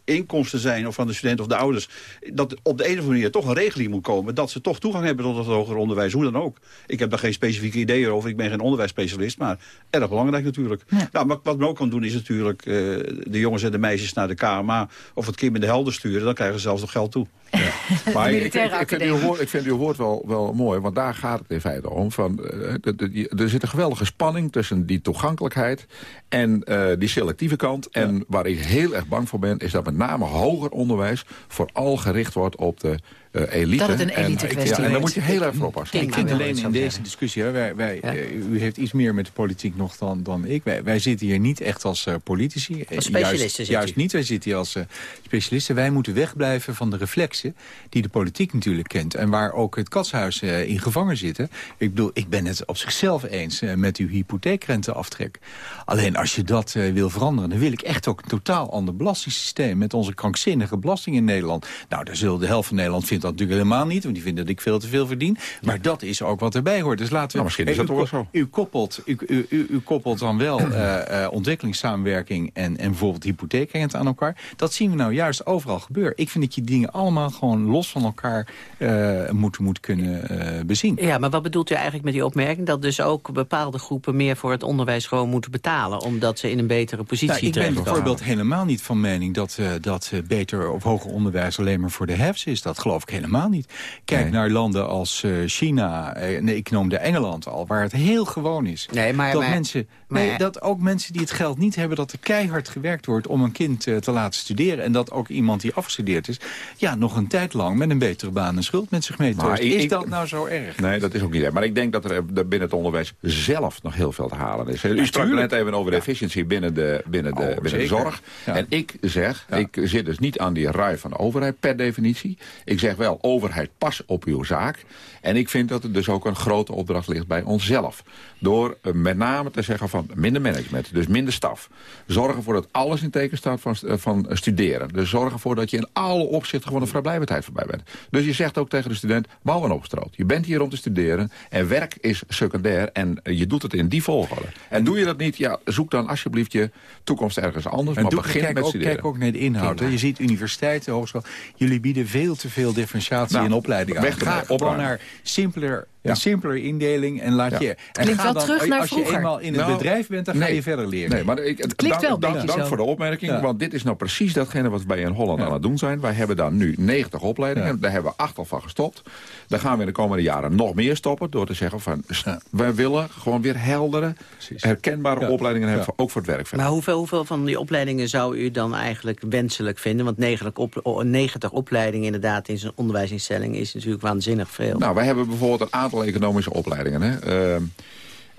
[SPEAKER 7] inkomsten zijn... of van de studenten of de ouders... dat op de een of andere manier toch een regeling moet komen... dat ze toch toegang hebben tot het hoger onderwijs. Hoe dan ook. Ik heb daar geen specifieke ideeën over. Ik ben geen onderwijsspecialist. Maar erg belangrijk natuurlijk. Ja. Nou, maar wat men ook kan doen is natuurlijk... Uh, de jongens en de meisjes naar de KMA... of het kind met de helder sturen. Dan krijgen ze zelfs nog geld toe. Ja.
[SPEAKER 6] maar ik, ik, ik, vind uw woord, ik vind uw woord wel, wel mooi. Want daar gaat het in feite om. Van, uh, er zit een geweldige spanning tussen die toegankelijkheid en uh, die selectieve kant. En ja. waar ik heel erg bang voor ben, is dat met name hoger onderwijs vooral gericht wordt op de uh, elite.
[SPEAKER 5] Dat het een elite en,
[SPEAKER 6] ja, en daar moet je heel erg voor oppassen.
[SPEAKER 8] Ik vind alleen in deze discussie, hè, wij, wij, ja. uh, u heeft iets meer met de politiek nog dan, dan ik. Wij, wij zitten hier niet echt als uh, politici.
[SPEAKER 4] Als specialisten
[SPEAKER 8] Juist, juist niet, wij zitten hier als specialisten. Wij moeten wegblijven van de reflexen die de politiek natuurlijk kent. En waar ook het katshuis in gevangen zitten. Ik bedoel, ik ben het op zichzelf eens met uw hypotheekrenteaftrek. Alleen als je dat wil veranderen, dan wil ik echt ook een totaal ander belastingssysteem. Met onze krankzinnige belasting in Nederland. Nou, daar zullen de helft van Nederland vinden dat natuurlijk helemaal niet, want die vinden dat ik veel te veel verdien. Maar dat is ook wat erbij hoort. Dus laten we...
[SPEAKER 6] Nou, misschien is dat ook zo.
[SPEAKER 8] U koppelt, u, u, u, u koppelt dan wel uh, uh, ontwikkelingssamenwerking en, en bijvoorbeeld hypotheekrente aan elkaar. Dat zien we nou juist overal gebeuren. Ik vind dat je dingen allemaal gewoon los van elkaar uh, moet, moet kunnen bezien.
[SPEAKER 4] Ja, maar wat bedoelt u eigenlijk met die opmerking? Dat dus ook bepaalde groepen meer voor het onderwijs gewoon moeten betalen... omdat ze in een betere positie nou,
[SPEAKER 8] Ik ben bijvoorbeeld helemaal niet van mening dat, dat beter of hoger onderwijs alleen maar voor de hefs is. Dat geloof ik ik helemaal niet. Kijk naar landen als uh, China, uh, nee, ik noemde Engeland al... waar het heel gewoon is
[SPEAKER 4] nee, maar,
[SPEAKER 8] dat,
[SPEAKER 4] maar,
[SPEAKER 8] mensen,
[SPEAKER 4] maar,
[SPEAKER 8] nee, dat ook mensen die het geld niet hebben... dat er keihard gewerkt wordt om een kind uh, te laten studeren... en dat ook iemand die afgestudeerd is... ja, nog een tijd lang met een betere baan en schuld met zich mee
[SPEAKER 6] Maar
[SPEAKER 8] Is
[SPEAKER 6] ik-
[SPEAKER 8] dat nou zo erg?
[SPEAKER 6] Nee, dat is ook niet erg. Maar ik denk dat er eh, binnen het onderwijs zelf nog heel veel te halen is. U sprak net even over de efficiëntie binnen de, binnen de,
[SPEAKER 8] Oh,
[SPEAKER 6] binnen de zorg.
[SPEAKER 8] Ja.
[SPEAKER 6] En ik zeg, ik zit dus niet aan die rui van de overheid per definitie. Ik zeg wel, overheid, pas op uw zaak. En ik vind dat er dus ook een grote opdracht ligt bij onszelf. Door eh, met name te zeggen van minder management, dus minder staf. Zorgen ervoor dat alles in teken staat van, eh, van studeren. Dus zorgen ervoor dat je in alle opzichten gewoon een vrijblijvendheid voorbij bent. Dus je zegt ook tegen de student, bouw een opstroot. Je bent hier om te studeren en werk is secundair. En eh, je doet het in die volgorde. En doe je dat niet, ja, zoek dan alsjeblieft je toekomst ergens anders.
[SPEAKER 8] En
[SPEAKER 6] maar
[SPEAKER 8] doe,
[SPEAKER 6] begin
[SPEAKER 8] kijk,
[SPEAKER 6] met
[SPEAKER 8] ook,
[SPEAKER 6] studeren.
[SPEAKER 8] kijk ook naar de inhoud. hè. Je ziet universiteiten, hogeschool. Jullie bieden veel te veel differentiatie
[SPEAKER 6] Nou,
[SPEAKER 8] in opleidingen
[SPEAKER 6] weg
[SPEAKER 8] aan. Ga gewoon naar simpeler. Een simpeler indeling en laat
[SPEAKER 6] Ja.
[SPEAKER 8] je...
[SPEAKER 6] Het
[SPEAKER 8] en
[SPEAKER 5] klinkt
[SPEAKER 8] ga
[SPEAKER 5] wel
[SPEAKER 8] dan,
[SPEAKER 5] terug naar
[SPEAKER 8] Als je
[SPEAKER 5] vroeger.
[SPEAKER 8] eenmaal in het
[SPEAKER 6] Nou,
[SPEAKER 8] bedrijf bent, dan ga je verder leren.
[SPEAKER 6] Nee, maar ik,
[SPEAKER 5] klinkt
[SPEAKER 6] dank,
[SPEAKER 5] wel
[SPEAKER 6] dank, voor de opmerking,
[SPEAKER 8] Ja.
[SPEAKER 6] want dit is nou precies datgene wat wij in Holland aan het doen zijn. Wij hebben daar nu 90 opleidingen,
[SPEAKER 8] Ja.
[SPEAKER 6] daar hebben we acht al van gestopt. Daar gaan we in de komende jaren nog meer stoppen door te zeggen van, wij willen gewoon weer heldere, herkenbare
[SPEAKER 8] Ja.
[SPEAKER 6] opleidingen hebben, ook voor het werkveld.
[SPEAKER 4] Maar hoeveel, hoeveel van die opleidingen zou u dan eigenlijk wenselijk vinden? Want 90, op, o- 90 opleidingen inderdaad in zo'n onderwijsinstelling is natuurlijk waanzinnig veel.
[SPEAKER 6] Nou, wij hebben bijvoorbeeld een aantal economische opleidingen. Hè.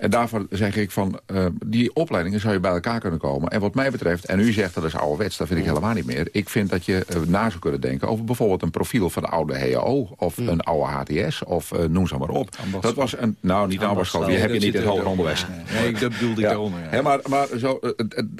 [SPEAKER 6] En daarvoor zeg ik van, eh, die opleidingen zou je bij elkaar kunnen komen. En wat mij betreft, en u zegt dat is ouderwets, dat vind ik helemaal niet meer. Ik vind dat je eh, na zou kunnen denken over bijvoorbeeld een profiel van de oude HAO. Of een oude HTS, of eh, noem ze maar op. Dat was een, nou niet ambachtschool, die
[SPEAKER 8] Nee,
[SPEAKER 6] heb je niet in het hoger
[SPEAKER 8] er-
[SPEAKER 6] onderwijs.
[SPEAKER 8] Nee, nee, dat bedoelde ik
[SPEAKER 6] Ja.
[SPEAKER 8] daaronder. ja.
[SPEAKER 6] Maar maar zo,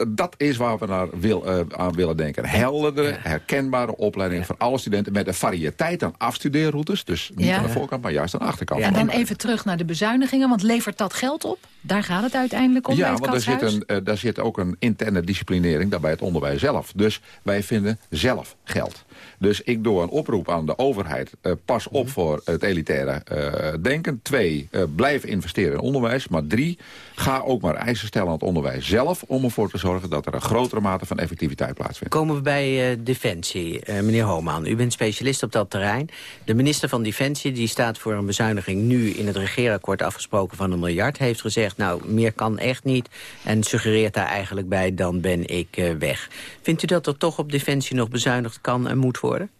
[SPEAKER 6] dat is waar we naar wil, aan willen denken. Heldere, herkenbare opleidingen voor alle studenten... met een variëteit aan afstudeerroutes. Dus niet
[SPEAKER 5] Ja.
[SPEAKER 6] aan de voorkant, maar juist aan de achterkant.
[SPEAKER 5] En dan even terug naar de bezuinigingen, want levert dat geld op? Daar gaat het uiteindelijk om
[SPEAKER 6] Ja, want daar zit, een, eh, daar zit ook een interne disciplinering daarbij het onderwijs zelf. Dus wij vinden zelf geld. Dus ik doe een oproep aan de overheid. eh, pas op
[SPEAKER 5] Mhm.
[SPEAKER 6] voor het elitaire eh, denken. Twee, blijf investeren in onderwijs. Maar drie, ga ook maar eisen stellen aan het onderwijs zelf... om ervoor te zorgen dat er een grotere mate van effectiviteit plaatsvindt.
[SPEAKER 4] Komen we bij eh, Defensie, eh, meneer Homan. U bent specialist op dat terrein. De minister van Defensie die staat voor een bezuiniging... nu in het regeerakkoord afgesproken van een miljard. Heeft gezegd, nou, meer kan echt niet. En suggereert daar eigenlijk bij, dan ben ik eh, weg. Vindt u dat er toch op Defensie nog bezuinigd kan en moet worden?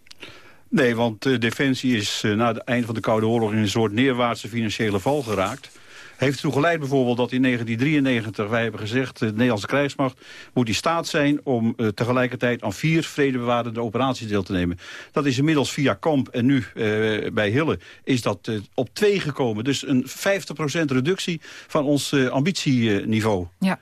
[SPEAKER 7] Nee, want Defensie is eh, na het eind van de Koude Oorlog... in een soort neerwaartse financiële val geraakt. Heeft ertoe geleid bijvoorbeeld dat in 1993 wij hebben gezegd... de Nederlandse krijgsmacht moet in staat zijn om eh, tegelijkertijd aan vier vredebewaardende operaties deel te nemen. Dat is inmiddels via Kamp en nu eh, bij Hille is dat eh, op twee gekomen. Dus een 50% reductie van ons ambitieniveau.
[SPEAKER 5] Ja.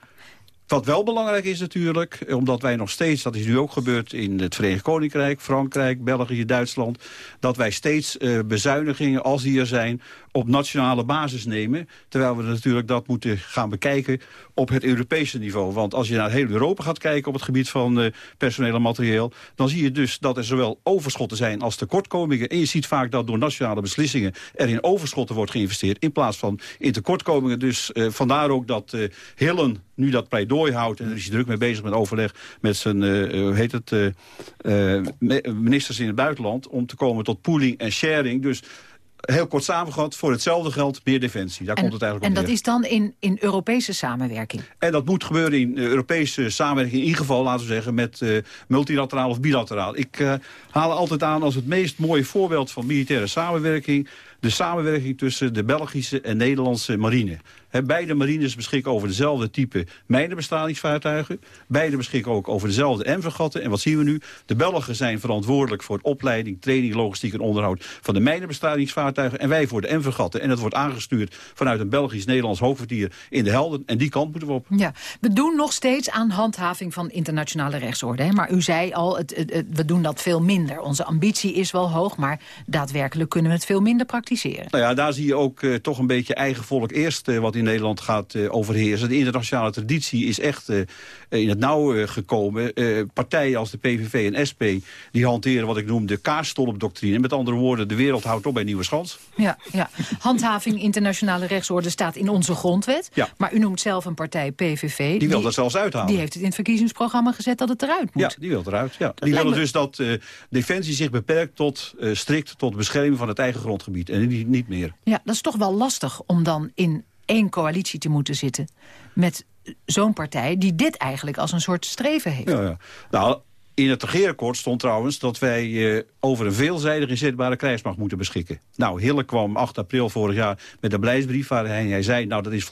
[SPEAKER 7] Wat wel belangrijk is natuurlijk, omdat wij nog steeds, dat is nu ook gebeurd in het Verenigd Koninkrijk, Frankrijk, België, Duitsland, dat wij steeds bezuinigingen, als die er zijn, op nationale basis nemen. Terwijl we natuurlijk dat moeten gaan bekijken op het Europese niveau. Want als je naar heel Europa gaat kijken op het gebied van eh, personeel en materieel... dan zie je dus dat er zowel overschotten zijn als tekortkomingen. En je ziet vaak dat door nationale beslissingen er in overschotten wordt geïnvesteerd... in plaats van in tekortkomingen. Dus eh, vandaar ook dat eh Hillen nu dat pleidooi houdt... en daar is hij druk mee bezig met overleg met zijn hoe heet het, ministers in het buitenland... om te komen tot pooling en sharing. Dus heel kort samengevat, voor hetzelfde geld meer defensie. Daar komt het
[SPEAKER 5] En,
[SPEAKER 7] eigenlijk
[SPEAKER 5] en
[SPEAKER 7] op
[SPEAKER 5] dat
[SPEAKER 7] neer.
[SPEAKER 5] is dan in, in Europese samenwerking?
[SPEAKER 7] En dat moet gebeuren in eh, Europese samenwerking. In ieder geval, laten we zeggen, met eh, multilateraal of bilateraal. Ik eh, haal altijd aan als het meest mooie voorbeeld van militaire samenwerking... de samenwerking tussen de Belgische en Nederlandse marine. Beide marines beschikken over dezelfde type mijnenbestralingsvaartuigen. Beide beschikken ook over dezelfde M-vergatten. En wat zien we nu? De Belgen zijn verantwoordelijk voor opleiding, training, logistiek en onderhoud... van de mijnenbestralingsvaartuigen en wij voor de M-vergatten. En dat wordt aangestuurd vanuit een Belgisch-Nederlands hoofdkwartier in de Helden. En die kant moeten we op.
[SPEAKER 5] Ja, we doen nog steeds aan handhaving van internationale rechtsorde. Hè? Maar u zei al, het, het- het- we doen dat veel minder. Onze ambitie is wel hoog, maar daadwerkelijk kunnen we het veel minder praktiseren.
[SPEAKER 7] Nou ja, daar zie je ook eh, toch een beetje eigen volk eerst eh, wat in Nederland gaat uh, overheersen. De internationale traditie is echt uh, in het nauw gekomen. partijen als de PVV en SP die hanteren wat ik noem de kaarstolpdoctrine. Met andere woorden, de wereld houdt op bij Nieuwe Schans.
[SPEAKER 5] Ja, ja. Handhaving internationale rechtsorde staat in onze grondwet.
[SPEAKER 7] Ja.
[SPEAKER 5] Maar u noemt zelf een partij PVV.
[SPEAKER 7] Die, wil dat zelfs uithalen.
[SPEAKER 5] Die heeft het in het verkiezingsprogramma gezet dat het eruit moet.
[SPEAKER 7] Ja, die wil eruit. Ja. die willen dus dat Defensie zich beperkt tot strikt tot bescherming van het eigen grondgebied. En niet, niet meer.
[SPEAKER 5] Ja, dat is toch wel lastig om dan in één coalitie te moeten zitten... met zo'n partij die dit eigenlijk als een soort streven heeft.
[SPEAKER 7] Ja, ja. Nou, in het regeerakkoord stond trouwens dat wij uh, over een veelzijdig inzetbare krijgsmacht moeten beschikken. Nou, Hille kwam 8 april vorig jaar met een beleidsbrief waarin hij zei... nou, dat is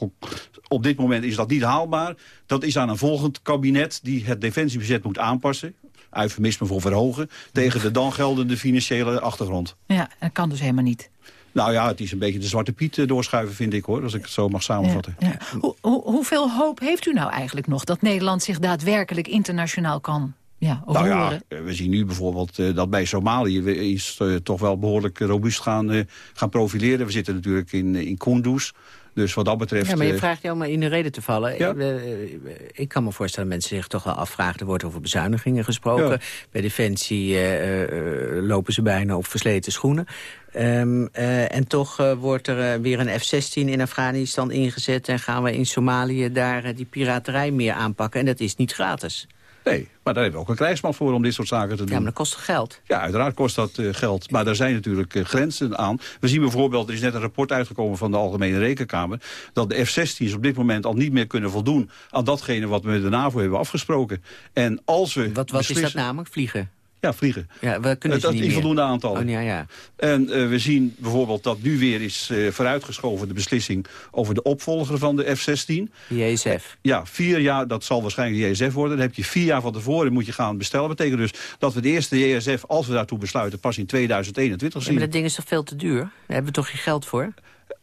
[SPEAKER 7] op dit moment is dat niet haalbaar. Dat is aan een volgend kabinet die het defensiebudget moet aanpassen eufemisme voor verhogen... tegen de dan geldende financiële achtergrond.
[SPEAKER 5] Ja, dat kan dus helemaal niet.
[SPEAKER 7] Nou ja, het is een beetje de Zwarte Piet eh, doorschuiven, vind ik, hoor. Als ik het zo mag samenvatten.
[SPEAKER 5] Ja, ja. Hoe, hoe, hoeveel hoop heeft u nou eigenlijk nog... dat Nederland zich daadwerkelijk internationaal kan ja,
[SPEAKER 7] nou ja, we zien nu bijvoorbeeld uh, dat bij Somalië is uh, toch wel behoorlijk robuust gaan, uh, gaan profileren. We zitten natuurlijk in, in Kunduz. Dus wat dat betreft...
[SPEAKER 4] Ja, maar je vraagt jou maar in de reden te vallen. Ja? Ik, ik, kan me voorstellen dat mensen zich toch wel afvragen. Er wordt over bezuinigingen gesproken. Ja. Bij Defensie uh, uh, lopen ze bijna op versleten schoenen. Um, uh, en toch wordt er weer een F-16 in Afghanistan ingezet... en gaan we in Somalië daar die piraterij meer aanpakken. En dat is niet gratis.
[SPEAKER 7] Nee, maar daar hebben we ook een krijgsmacht voor om dit soort zaken te doen. Ja,
[SPEAKER 4] maar dat kost geld?
[SPEAKER 7] Ja, uiteraard kost dat uh, geld. Maar daar zijn natuurlijk uh, grenzen aan. We zien bijvoorbeeld, er is net een rapport uitgekomen van de Algemene Rekenkamer... dat de F-16's op dit moment al niet meer kunnen voldoen... aan datgene wat we met de NAVO hebben afgesproken. En als we
[SPEAKER 4] Wat, wat is dat namelijk? Vliegen?
[SPEAKER 7] Ja, vliegen.
[SPEAKER 4] Ja, we kunnen
[SPEAKER 7] dat in voldoende aantallen.
[SPEAKER 4] Oh, ja, ja.
[SPEAKER 7] En uh, we zien bijvoorbeeld dat nu weer is uh, vooruitgeschoven... de beslissing over de opvolger van de F-16.
[SPEAKER 4] JSF.
[SPEAKER 7] Ja, vier jaar, dat zal waarschijnlijk de JSF worden. Dan heb je vier jaar van tevoren moet je gaan bestellen. Dat betekent dus dat we de eerste JSF, als we daartoe besluiten... pas in 2021 zien.
[SPEAKER 4] Ja, maar dat ding is toch veel te duur? Daar hebben we toch geen geld voor?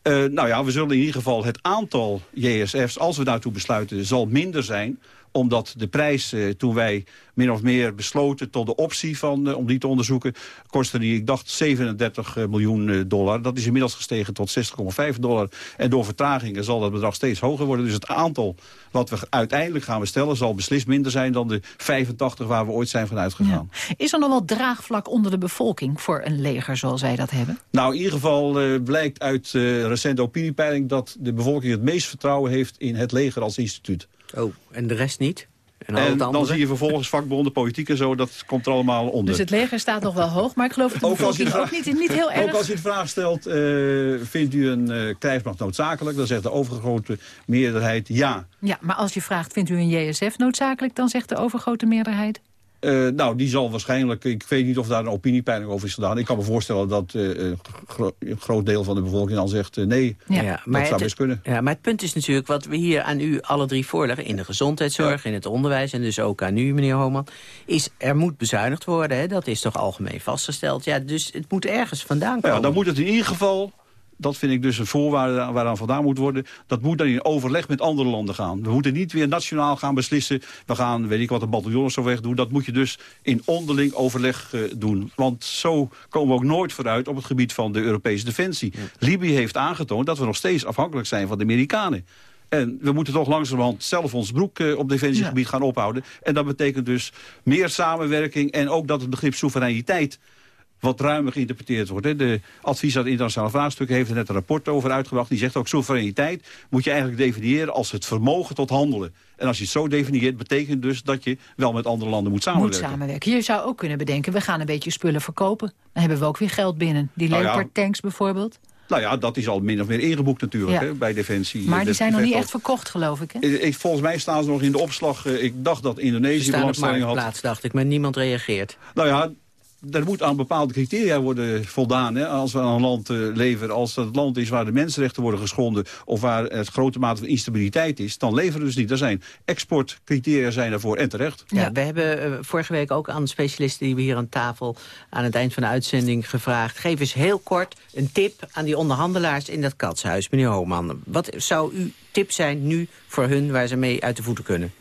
[SPEAKER 7] Uh, nou ja, we zullen in ieder geval het aantal JSF's, als we daartoe besluiten, zal minder zijn omdat de prijs, eh, toen wij min of meer besloten tot de optie van, eh, om die te onderzoeken, kostte die, ik dacht, 37 eh, miljoen dollar. Dat is inmiddels gestegen tot 60,5 dollar. En door vertragingen zal dat bedrag steeds hoger worden. Dus het aantal wat we uiteindelijk gaan bestellen zal beslist minder zijn dan de 85 waar we ooit zijn van uitgegaan.
[SPEAKER 5] Ja. Is er nog wel draagvlak onder de bevolking voor een leger zoals wij dat hebben?
[SPEAKER 7] Nou, in ieder geval uh, blijkt uit uh, recente opiniepeiling dat de bevolking het meest vertrouwen heeft in het leger als instituut.
[SPEAKER 4] Oh, en de rest niet?
[SPEAKER 7] En, en dan zie je vervolgens vakbonden, politiek en zo, dat komt er allemaal onder.
[SPEAKER 5] Dus het leger staat nog wel hoog, maar ik geloof dat de bevolking ook, ook niet, niet heel erg...
[SPEAKER 7] Ook als je de vraag stelt, uh, vindt u een uh, krijgsmacht noodzakelijk? Dan zegt de overgrote meerderheid ja.
[SPEAKER 5] Ja, maar als je vraagt, vindt u een JSF noodzakelijk? Dan zegt de overgrote meerderheid...
[SPEAKER 7] Uh, nou, die zal waarschijnlijk... Ik weet niet of daar een opiniepeiling over is gedaan. Ik kan me voorstellen dat uh, gro een groot deel van de bevolking al zegt... Uh, nee, ja. Ja, dat zou best kunnen.
[SPEAKER 4] Ja, maar het punt is natuurlijk wat we hier aan u alle drie voorleggen... in de gezondheidszorg, ja. in het onderwijs en dus ook aan u, meneer Homan... is er moet bezuinigd worden. Hè? Dat is toch algemeen vastgesteld. Ja, dus het moet ergens vandaan komen.
[SPEAKER 7] Ja, dan moet het in ieder geval dat vind ik dus een voorwaarde waaraan vandaan moet worden. Dat moet dan in overleg met andere landen gaan. We moeten niet weer nationaal gaan beslissen. We gaan, weet ik wat, een bataljon of zo weg doen. Dat moet je dus in onderling overleg uh, doen. Want zo komen we ook nooit vooruit op het gebied van de Europese defensie. Ja. Libië heeft aangetoond dat we nog steeds afhankelijk zijn van de Amerikanen. En we moeten toch langzamerhand zelf ons broek uh, op defensiegebied ja. gaan ophouden. En dat betekent dus meer samenwerking en ook dat het begrip soevereiniteit wat ruimer geïnterpreteerd wordt. Hè. De advies aan internationale vraagstukken heeft er net een rapport over uitgebracht. Die zegt ook soevereiniteit moet je eigenlijk definiëren als het vermogen tot handelen. En als je het zo definieert, betekent dus dat je wel met andere landen moet samenwerken.
[SPEAKER 5] Moet samenwerken. Je zou ook kunnen bedenken, we gaan een beetje spullen verkopen. Dan hebben we ook weer geld binnen. Die nou Leopard ja. tanks bijvoorbeeld.
[SPEAKER 7] Nou ja, dat is al min of meer ingeboekt natuurlijk ja. hè, bij Defensie.
[SPEAKER 5] Maar die zijn nog niet echt verkocht, geloof ik, hè?
[SPEAKER 7] Ik, volgens mij staan ze nog in de opslag. Ik dacht dat Indonesië belangstelling had.
[SPEAKER 4] plaats, dacht ik, maar niemand reageert.
[SPEAKER 7] Nou ja, er moet aan bepaalde criteria worden voldaan. Hè, als we aan een land uh, leveren. Als dat het land is waar de mensenrechten worden geschonden... of waar het grote mate van instabiliteit is... dan leveren we dus niet. Er zijn exportcriteria zijn daarvoor en terecht.
[SPEAKER 4] Ja, we hebben uh, vorige week ook aan de specialisten die we hier aan tafel... aan het eind van de uitzending gevraagd... geef eens heel kort een tip aan die onderhandelaars in dat katshuis. Meneer Hooman, wat zou uw tip zijn nu voor hun... waar ze mee uit de voeten kunnen?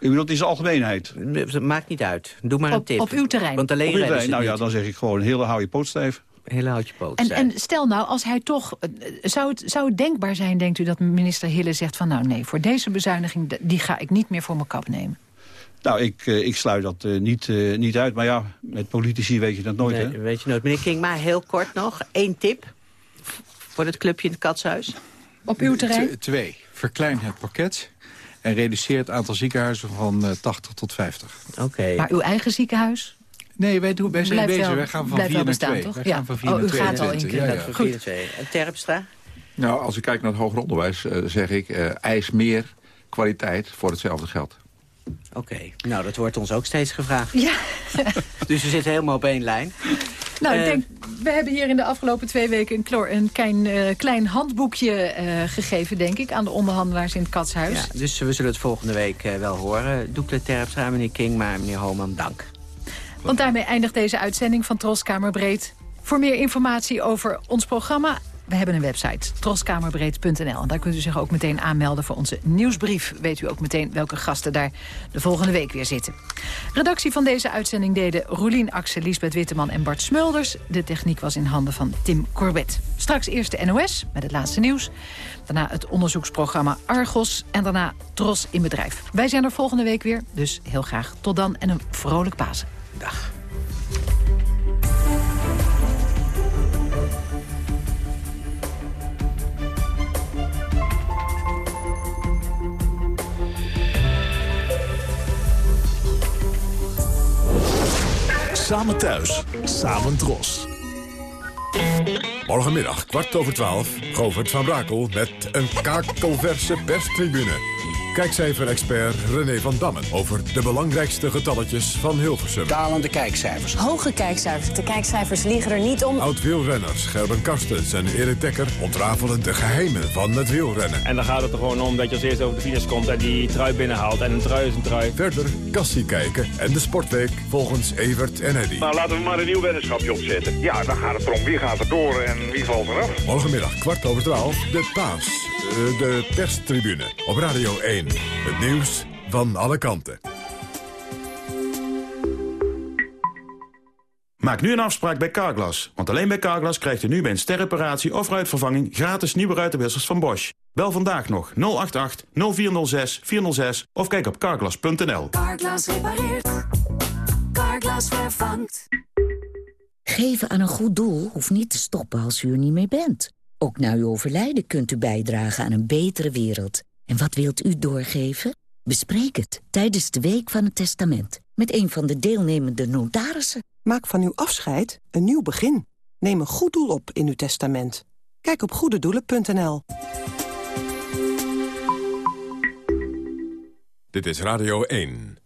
[SPEAKER 7] U bedoelt in zijn algemeenheid?
[SPEAKER 4] Dat maakt niet uit. Doe maar
[SPEAKER 5] op,
[SPEAKER 4] een tip.
[SPEAKER 5] Op uw terrein?
[SPEAKER 4] Want alleen
[SPEAKER 7] op uw terrein, nou ja, dan zeg ik gewoon, heel hou je poot stijf.
[SPEAKER 4] hele houtje poot
[SPEAKER 5] En,
[SPEAKER 4] zijn.
[SPEAKER 5] en stel nou, als hij toch... eh, Zou het, zou het denkbaar zijn, denkt u, dat minister Hille zegt van... nou nee, voor deze bezuiniging, die ga ik niet meer voor mijn kap nemen?
[SPEAKER 7] Nou, ik, eh, ik sluit dat eh, niet, eh, niet uit. Maar ja, met politici weet je dat nooit,
[SPEAKER 4] Nee,
[SPEAKER 7] hè?
[SPEAKER 4] weet je nooit. Meneer King, maar heel kort nog. Eén tip voor het clubje in het Katshuis.
[SPEAKER 5] Op uw terrein?
[SPEAKER 8] T- twee. Verklein het pakket en reduceer het aantal ziekenhuizen van eh, 80 tot 50.
[SPEAKER 4] Oké.
[SPEAKER 5] Maar uw eigen ziekenhuis?
[SPEAKER 8] Nee, wij, doen, wij zijn
[SPEAKER 5] Blijft
[SPEAKER 8] bezig.
[SPEAKER 5] wel-
[SPEAKER 8] wij gaan van
[SPEAKER 5] blijft
[SPEAKER 8] 4
[SPEAKER 5] wel
[SPEAKER 8] naar
[SPEAKER 5] bestaan,
[SPEAKER 8] 2.
[SPEAKER 5] toch?
[SPEAKER 8] Wij
[SPEAKER 5] Ja.
[SPEAKER 8] gaan van 4
[SPEAKER 5] Oh,
[SPEAKER 8] naar
[SPEAKER 5] u
[SPEAKER 8] 2
[SPEAKER 5] gaat al in
[SPEAKER 8] Ja, ja.
[SPEAKER 4] Terpstra?
[SPEAKER 6] Nou, als ik kijk naar het hoger onderwijs, eh, zeg ik... eh, eis meer kwaliteit voor hetzelfde geld.
[SPEAKER 4] Oké, nou dat wordt ons ook steeds gevraagd.
[SPEAKER 5] Ja.
[SPEAKER 4] Dus we zitten helemaal op één lijn.
[SPEAKER 5] Nou, ik
[SPEAKER 4] Eh,
[SPEAKER 5] denk, we hebben hier in de afgelopen twee weken een, klein, eh, klein handboekje eh, gegeven, denk ik, aan de onderhandelaars in het Katshuis.
[SPEAKER 4] Ja, dus we zullen het volgende week wel horen. Doekle Terpstra, meneer King, maar meneer Homan, dank.
[SPEAKER 5] Want daarmee eindigt deze uitzending van Troskamerbreed. Voor meer informatie over ons programma, we hebben een website, troskamerbreed.nl. En daar kunt u zich ook meteen aanmelden voor onze nieuwsbrief. Weet u ook meteen welke gasten daar de volgende week weer zitten. Redactie van deze uitzending deden Roelien Axel, Lisbeth Witteman en Bart Smulders. De techniek was in handen van Tim Corbett. Straks eerst de NOS met het laatste nieuws. Daarna het onderzoeksprogramma Argos en daarna Tros in Bedrijf. Wij zijn er volgende week weer, dus heel graag tot dan en een vrolijk Pasen.
[SPEAKER 4] Dag.
[SPEAKER 17] Samen thuis, samen dros.
[SPEAKER 3] Morgenmiddag, kwart over twaalf, Govert van Brakel met een kakelverse perstribune. Kijkcijfer-expert René van Dammen over de belangrijkste getalletjes van Hilversum.
[SPEAKER 18] Dalende kijkcijfers. Hoge kijkcijfers. De kijkcijfers liegen er niet om.
[SPEAKER 3] Oud-wielrenners Gerben Karstens en Erik Dekker ontrafelen de geheimen van het wielrennen.
[SPEAKER 19] En dan gaat het er gewoon om dat je als eerste over de finish komt en die trui binnenhaalt. En een trui is een trui.
[SPEAKER 3] Verder kassie kijken en de sportweek volgens Evert en Eddy.
[SPEAKER 20] Nou, laten we maar een nieuw weddenschapje opzetten. Ja, dan gaat het erom wie gaat er door en wie valt eraf.
[SPEAKER 3] Morgenmiddag, kwart over twaalf, de paas. eh, de perstribune op Radio 1. Het nieuws van alle kanten.
[SPEAKER 21] Maak nu een afspraak bij Carglass. Want alleen bij Carglass krijgt u nu bij een sterreparatie of ruitvervanging... gratis nieuwe ruitenwissers van Bosch. Bel vandaag nog 088 0406 406 of kijk op carglass.nl.
[SPEAKER 22] Carglass repareert. Carglass vervangt.
[SPEAKER 23] Geven aan een goed doel hoeft niet te stoppen als u er niet meer bent. Ook na uw overlijden kunt u bijdragen aan een betere wereld. En wat wilt u doorgeven? Bespreek het tijdens de Week van het Testament... met een van de deelnemende notarissen.
[SPEAKER 24] Maak van uw afscheid een nieuw begin. Neem een goed doel op in uw testament. Kijk op goededoelen.nl.
[SPEAKER 3] Dit is Radio 1.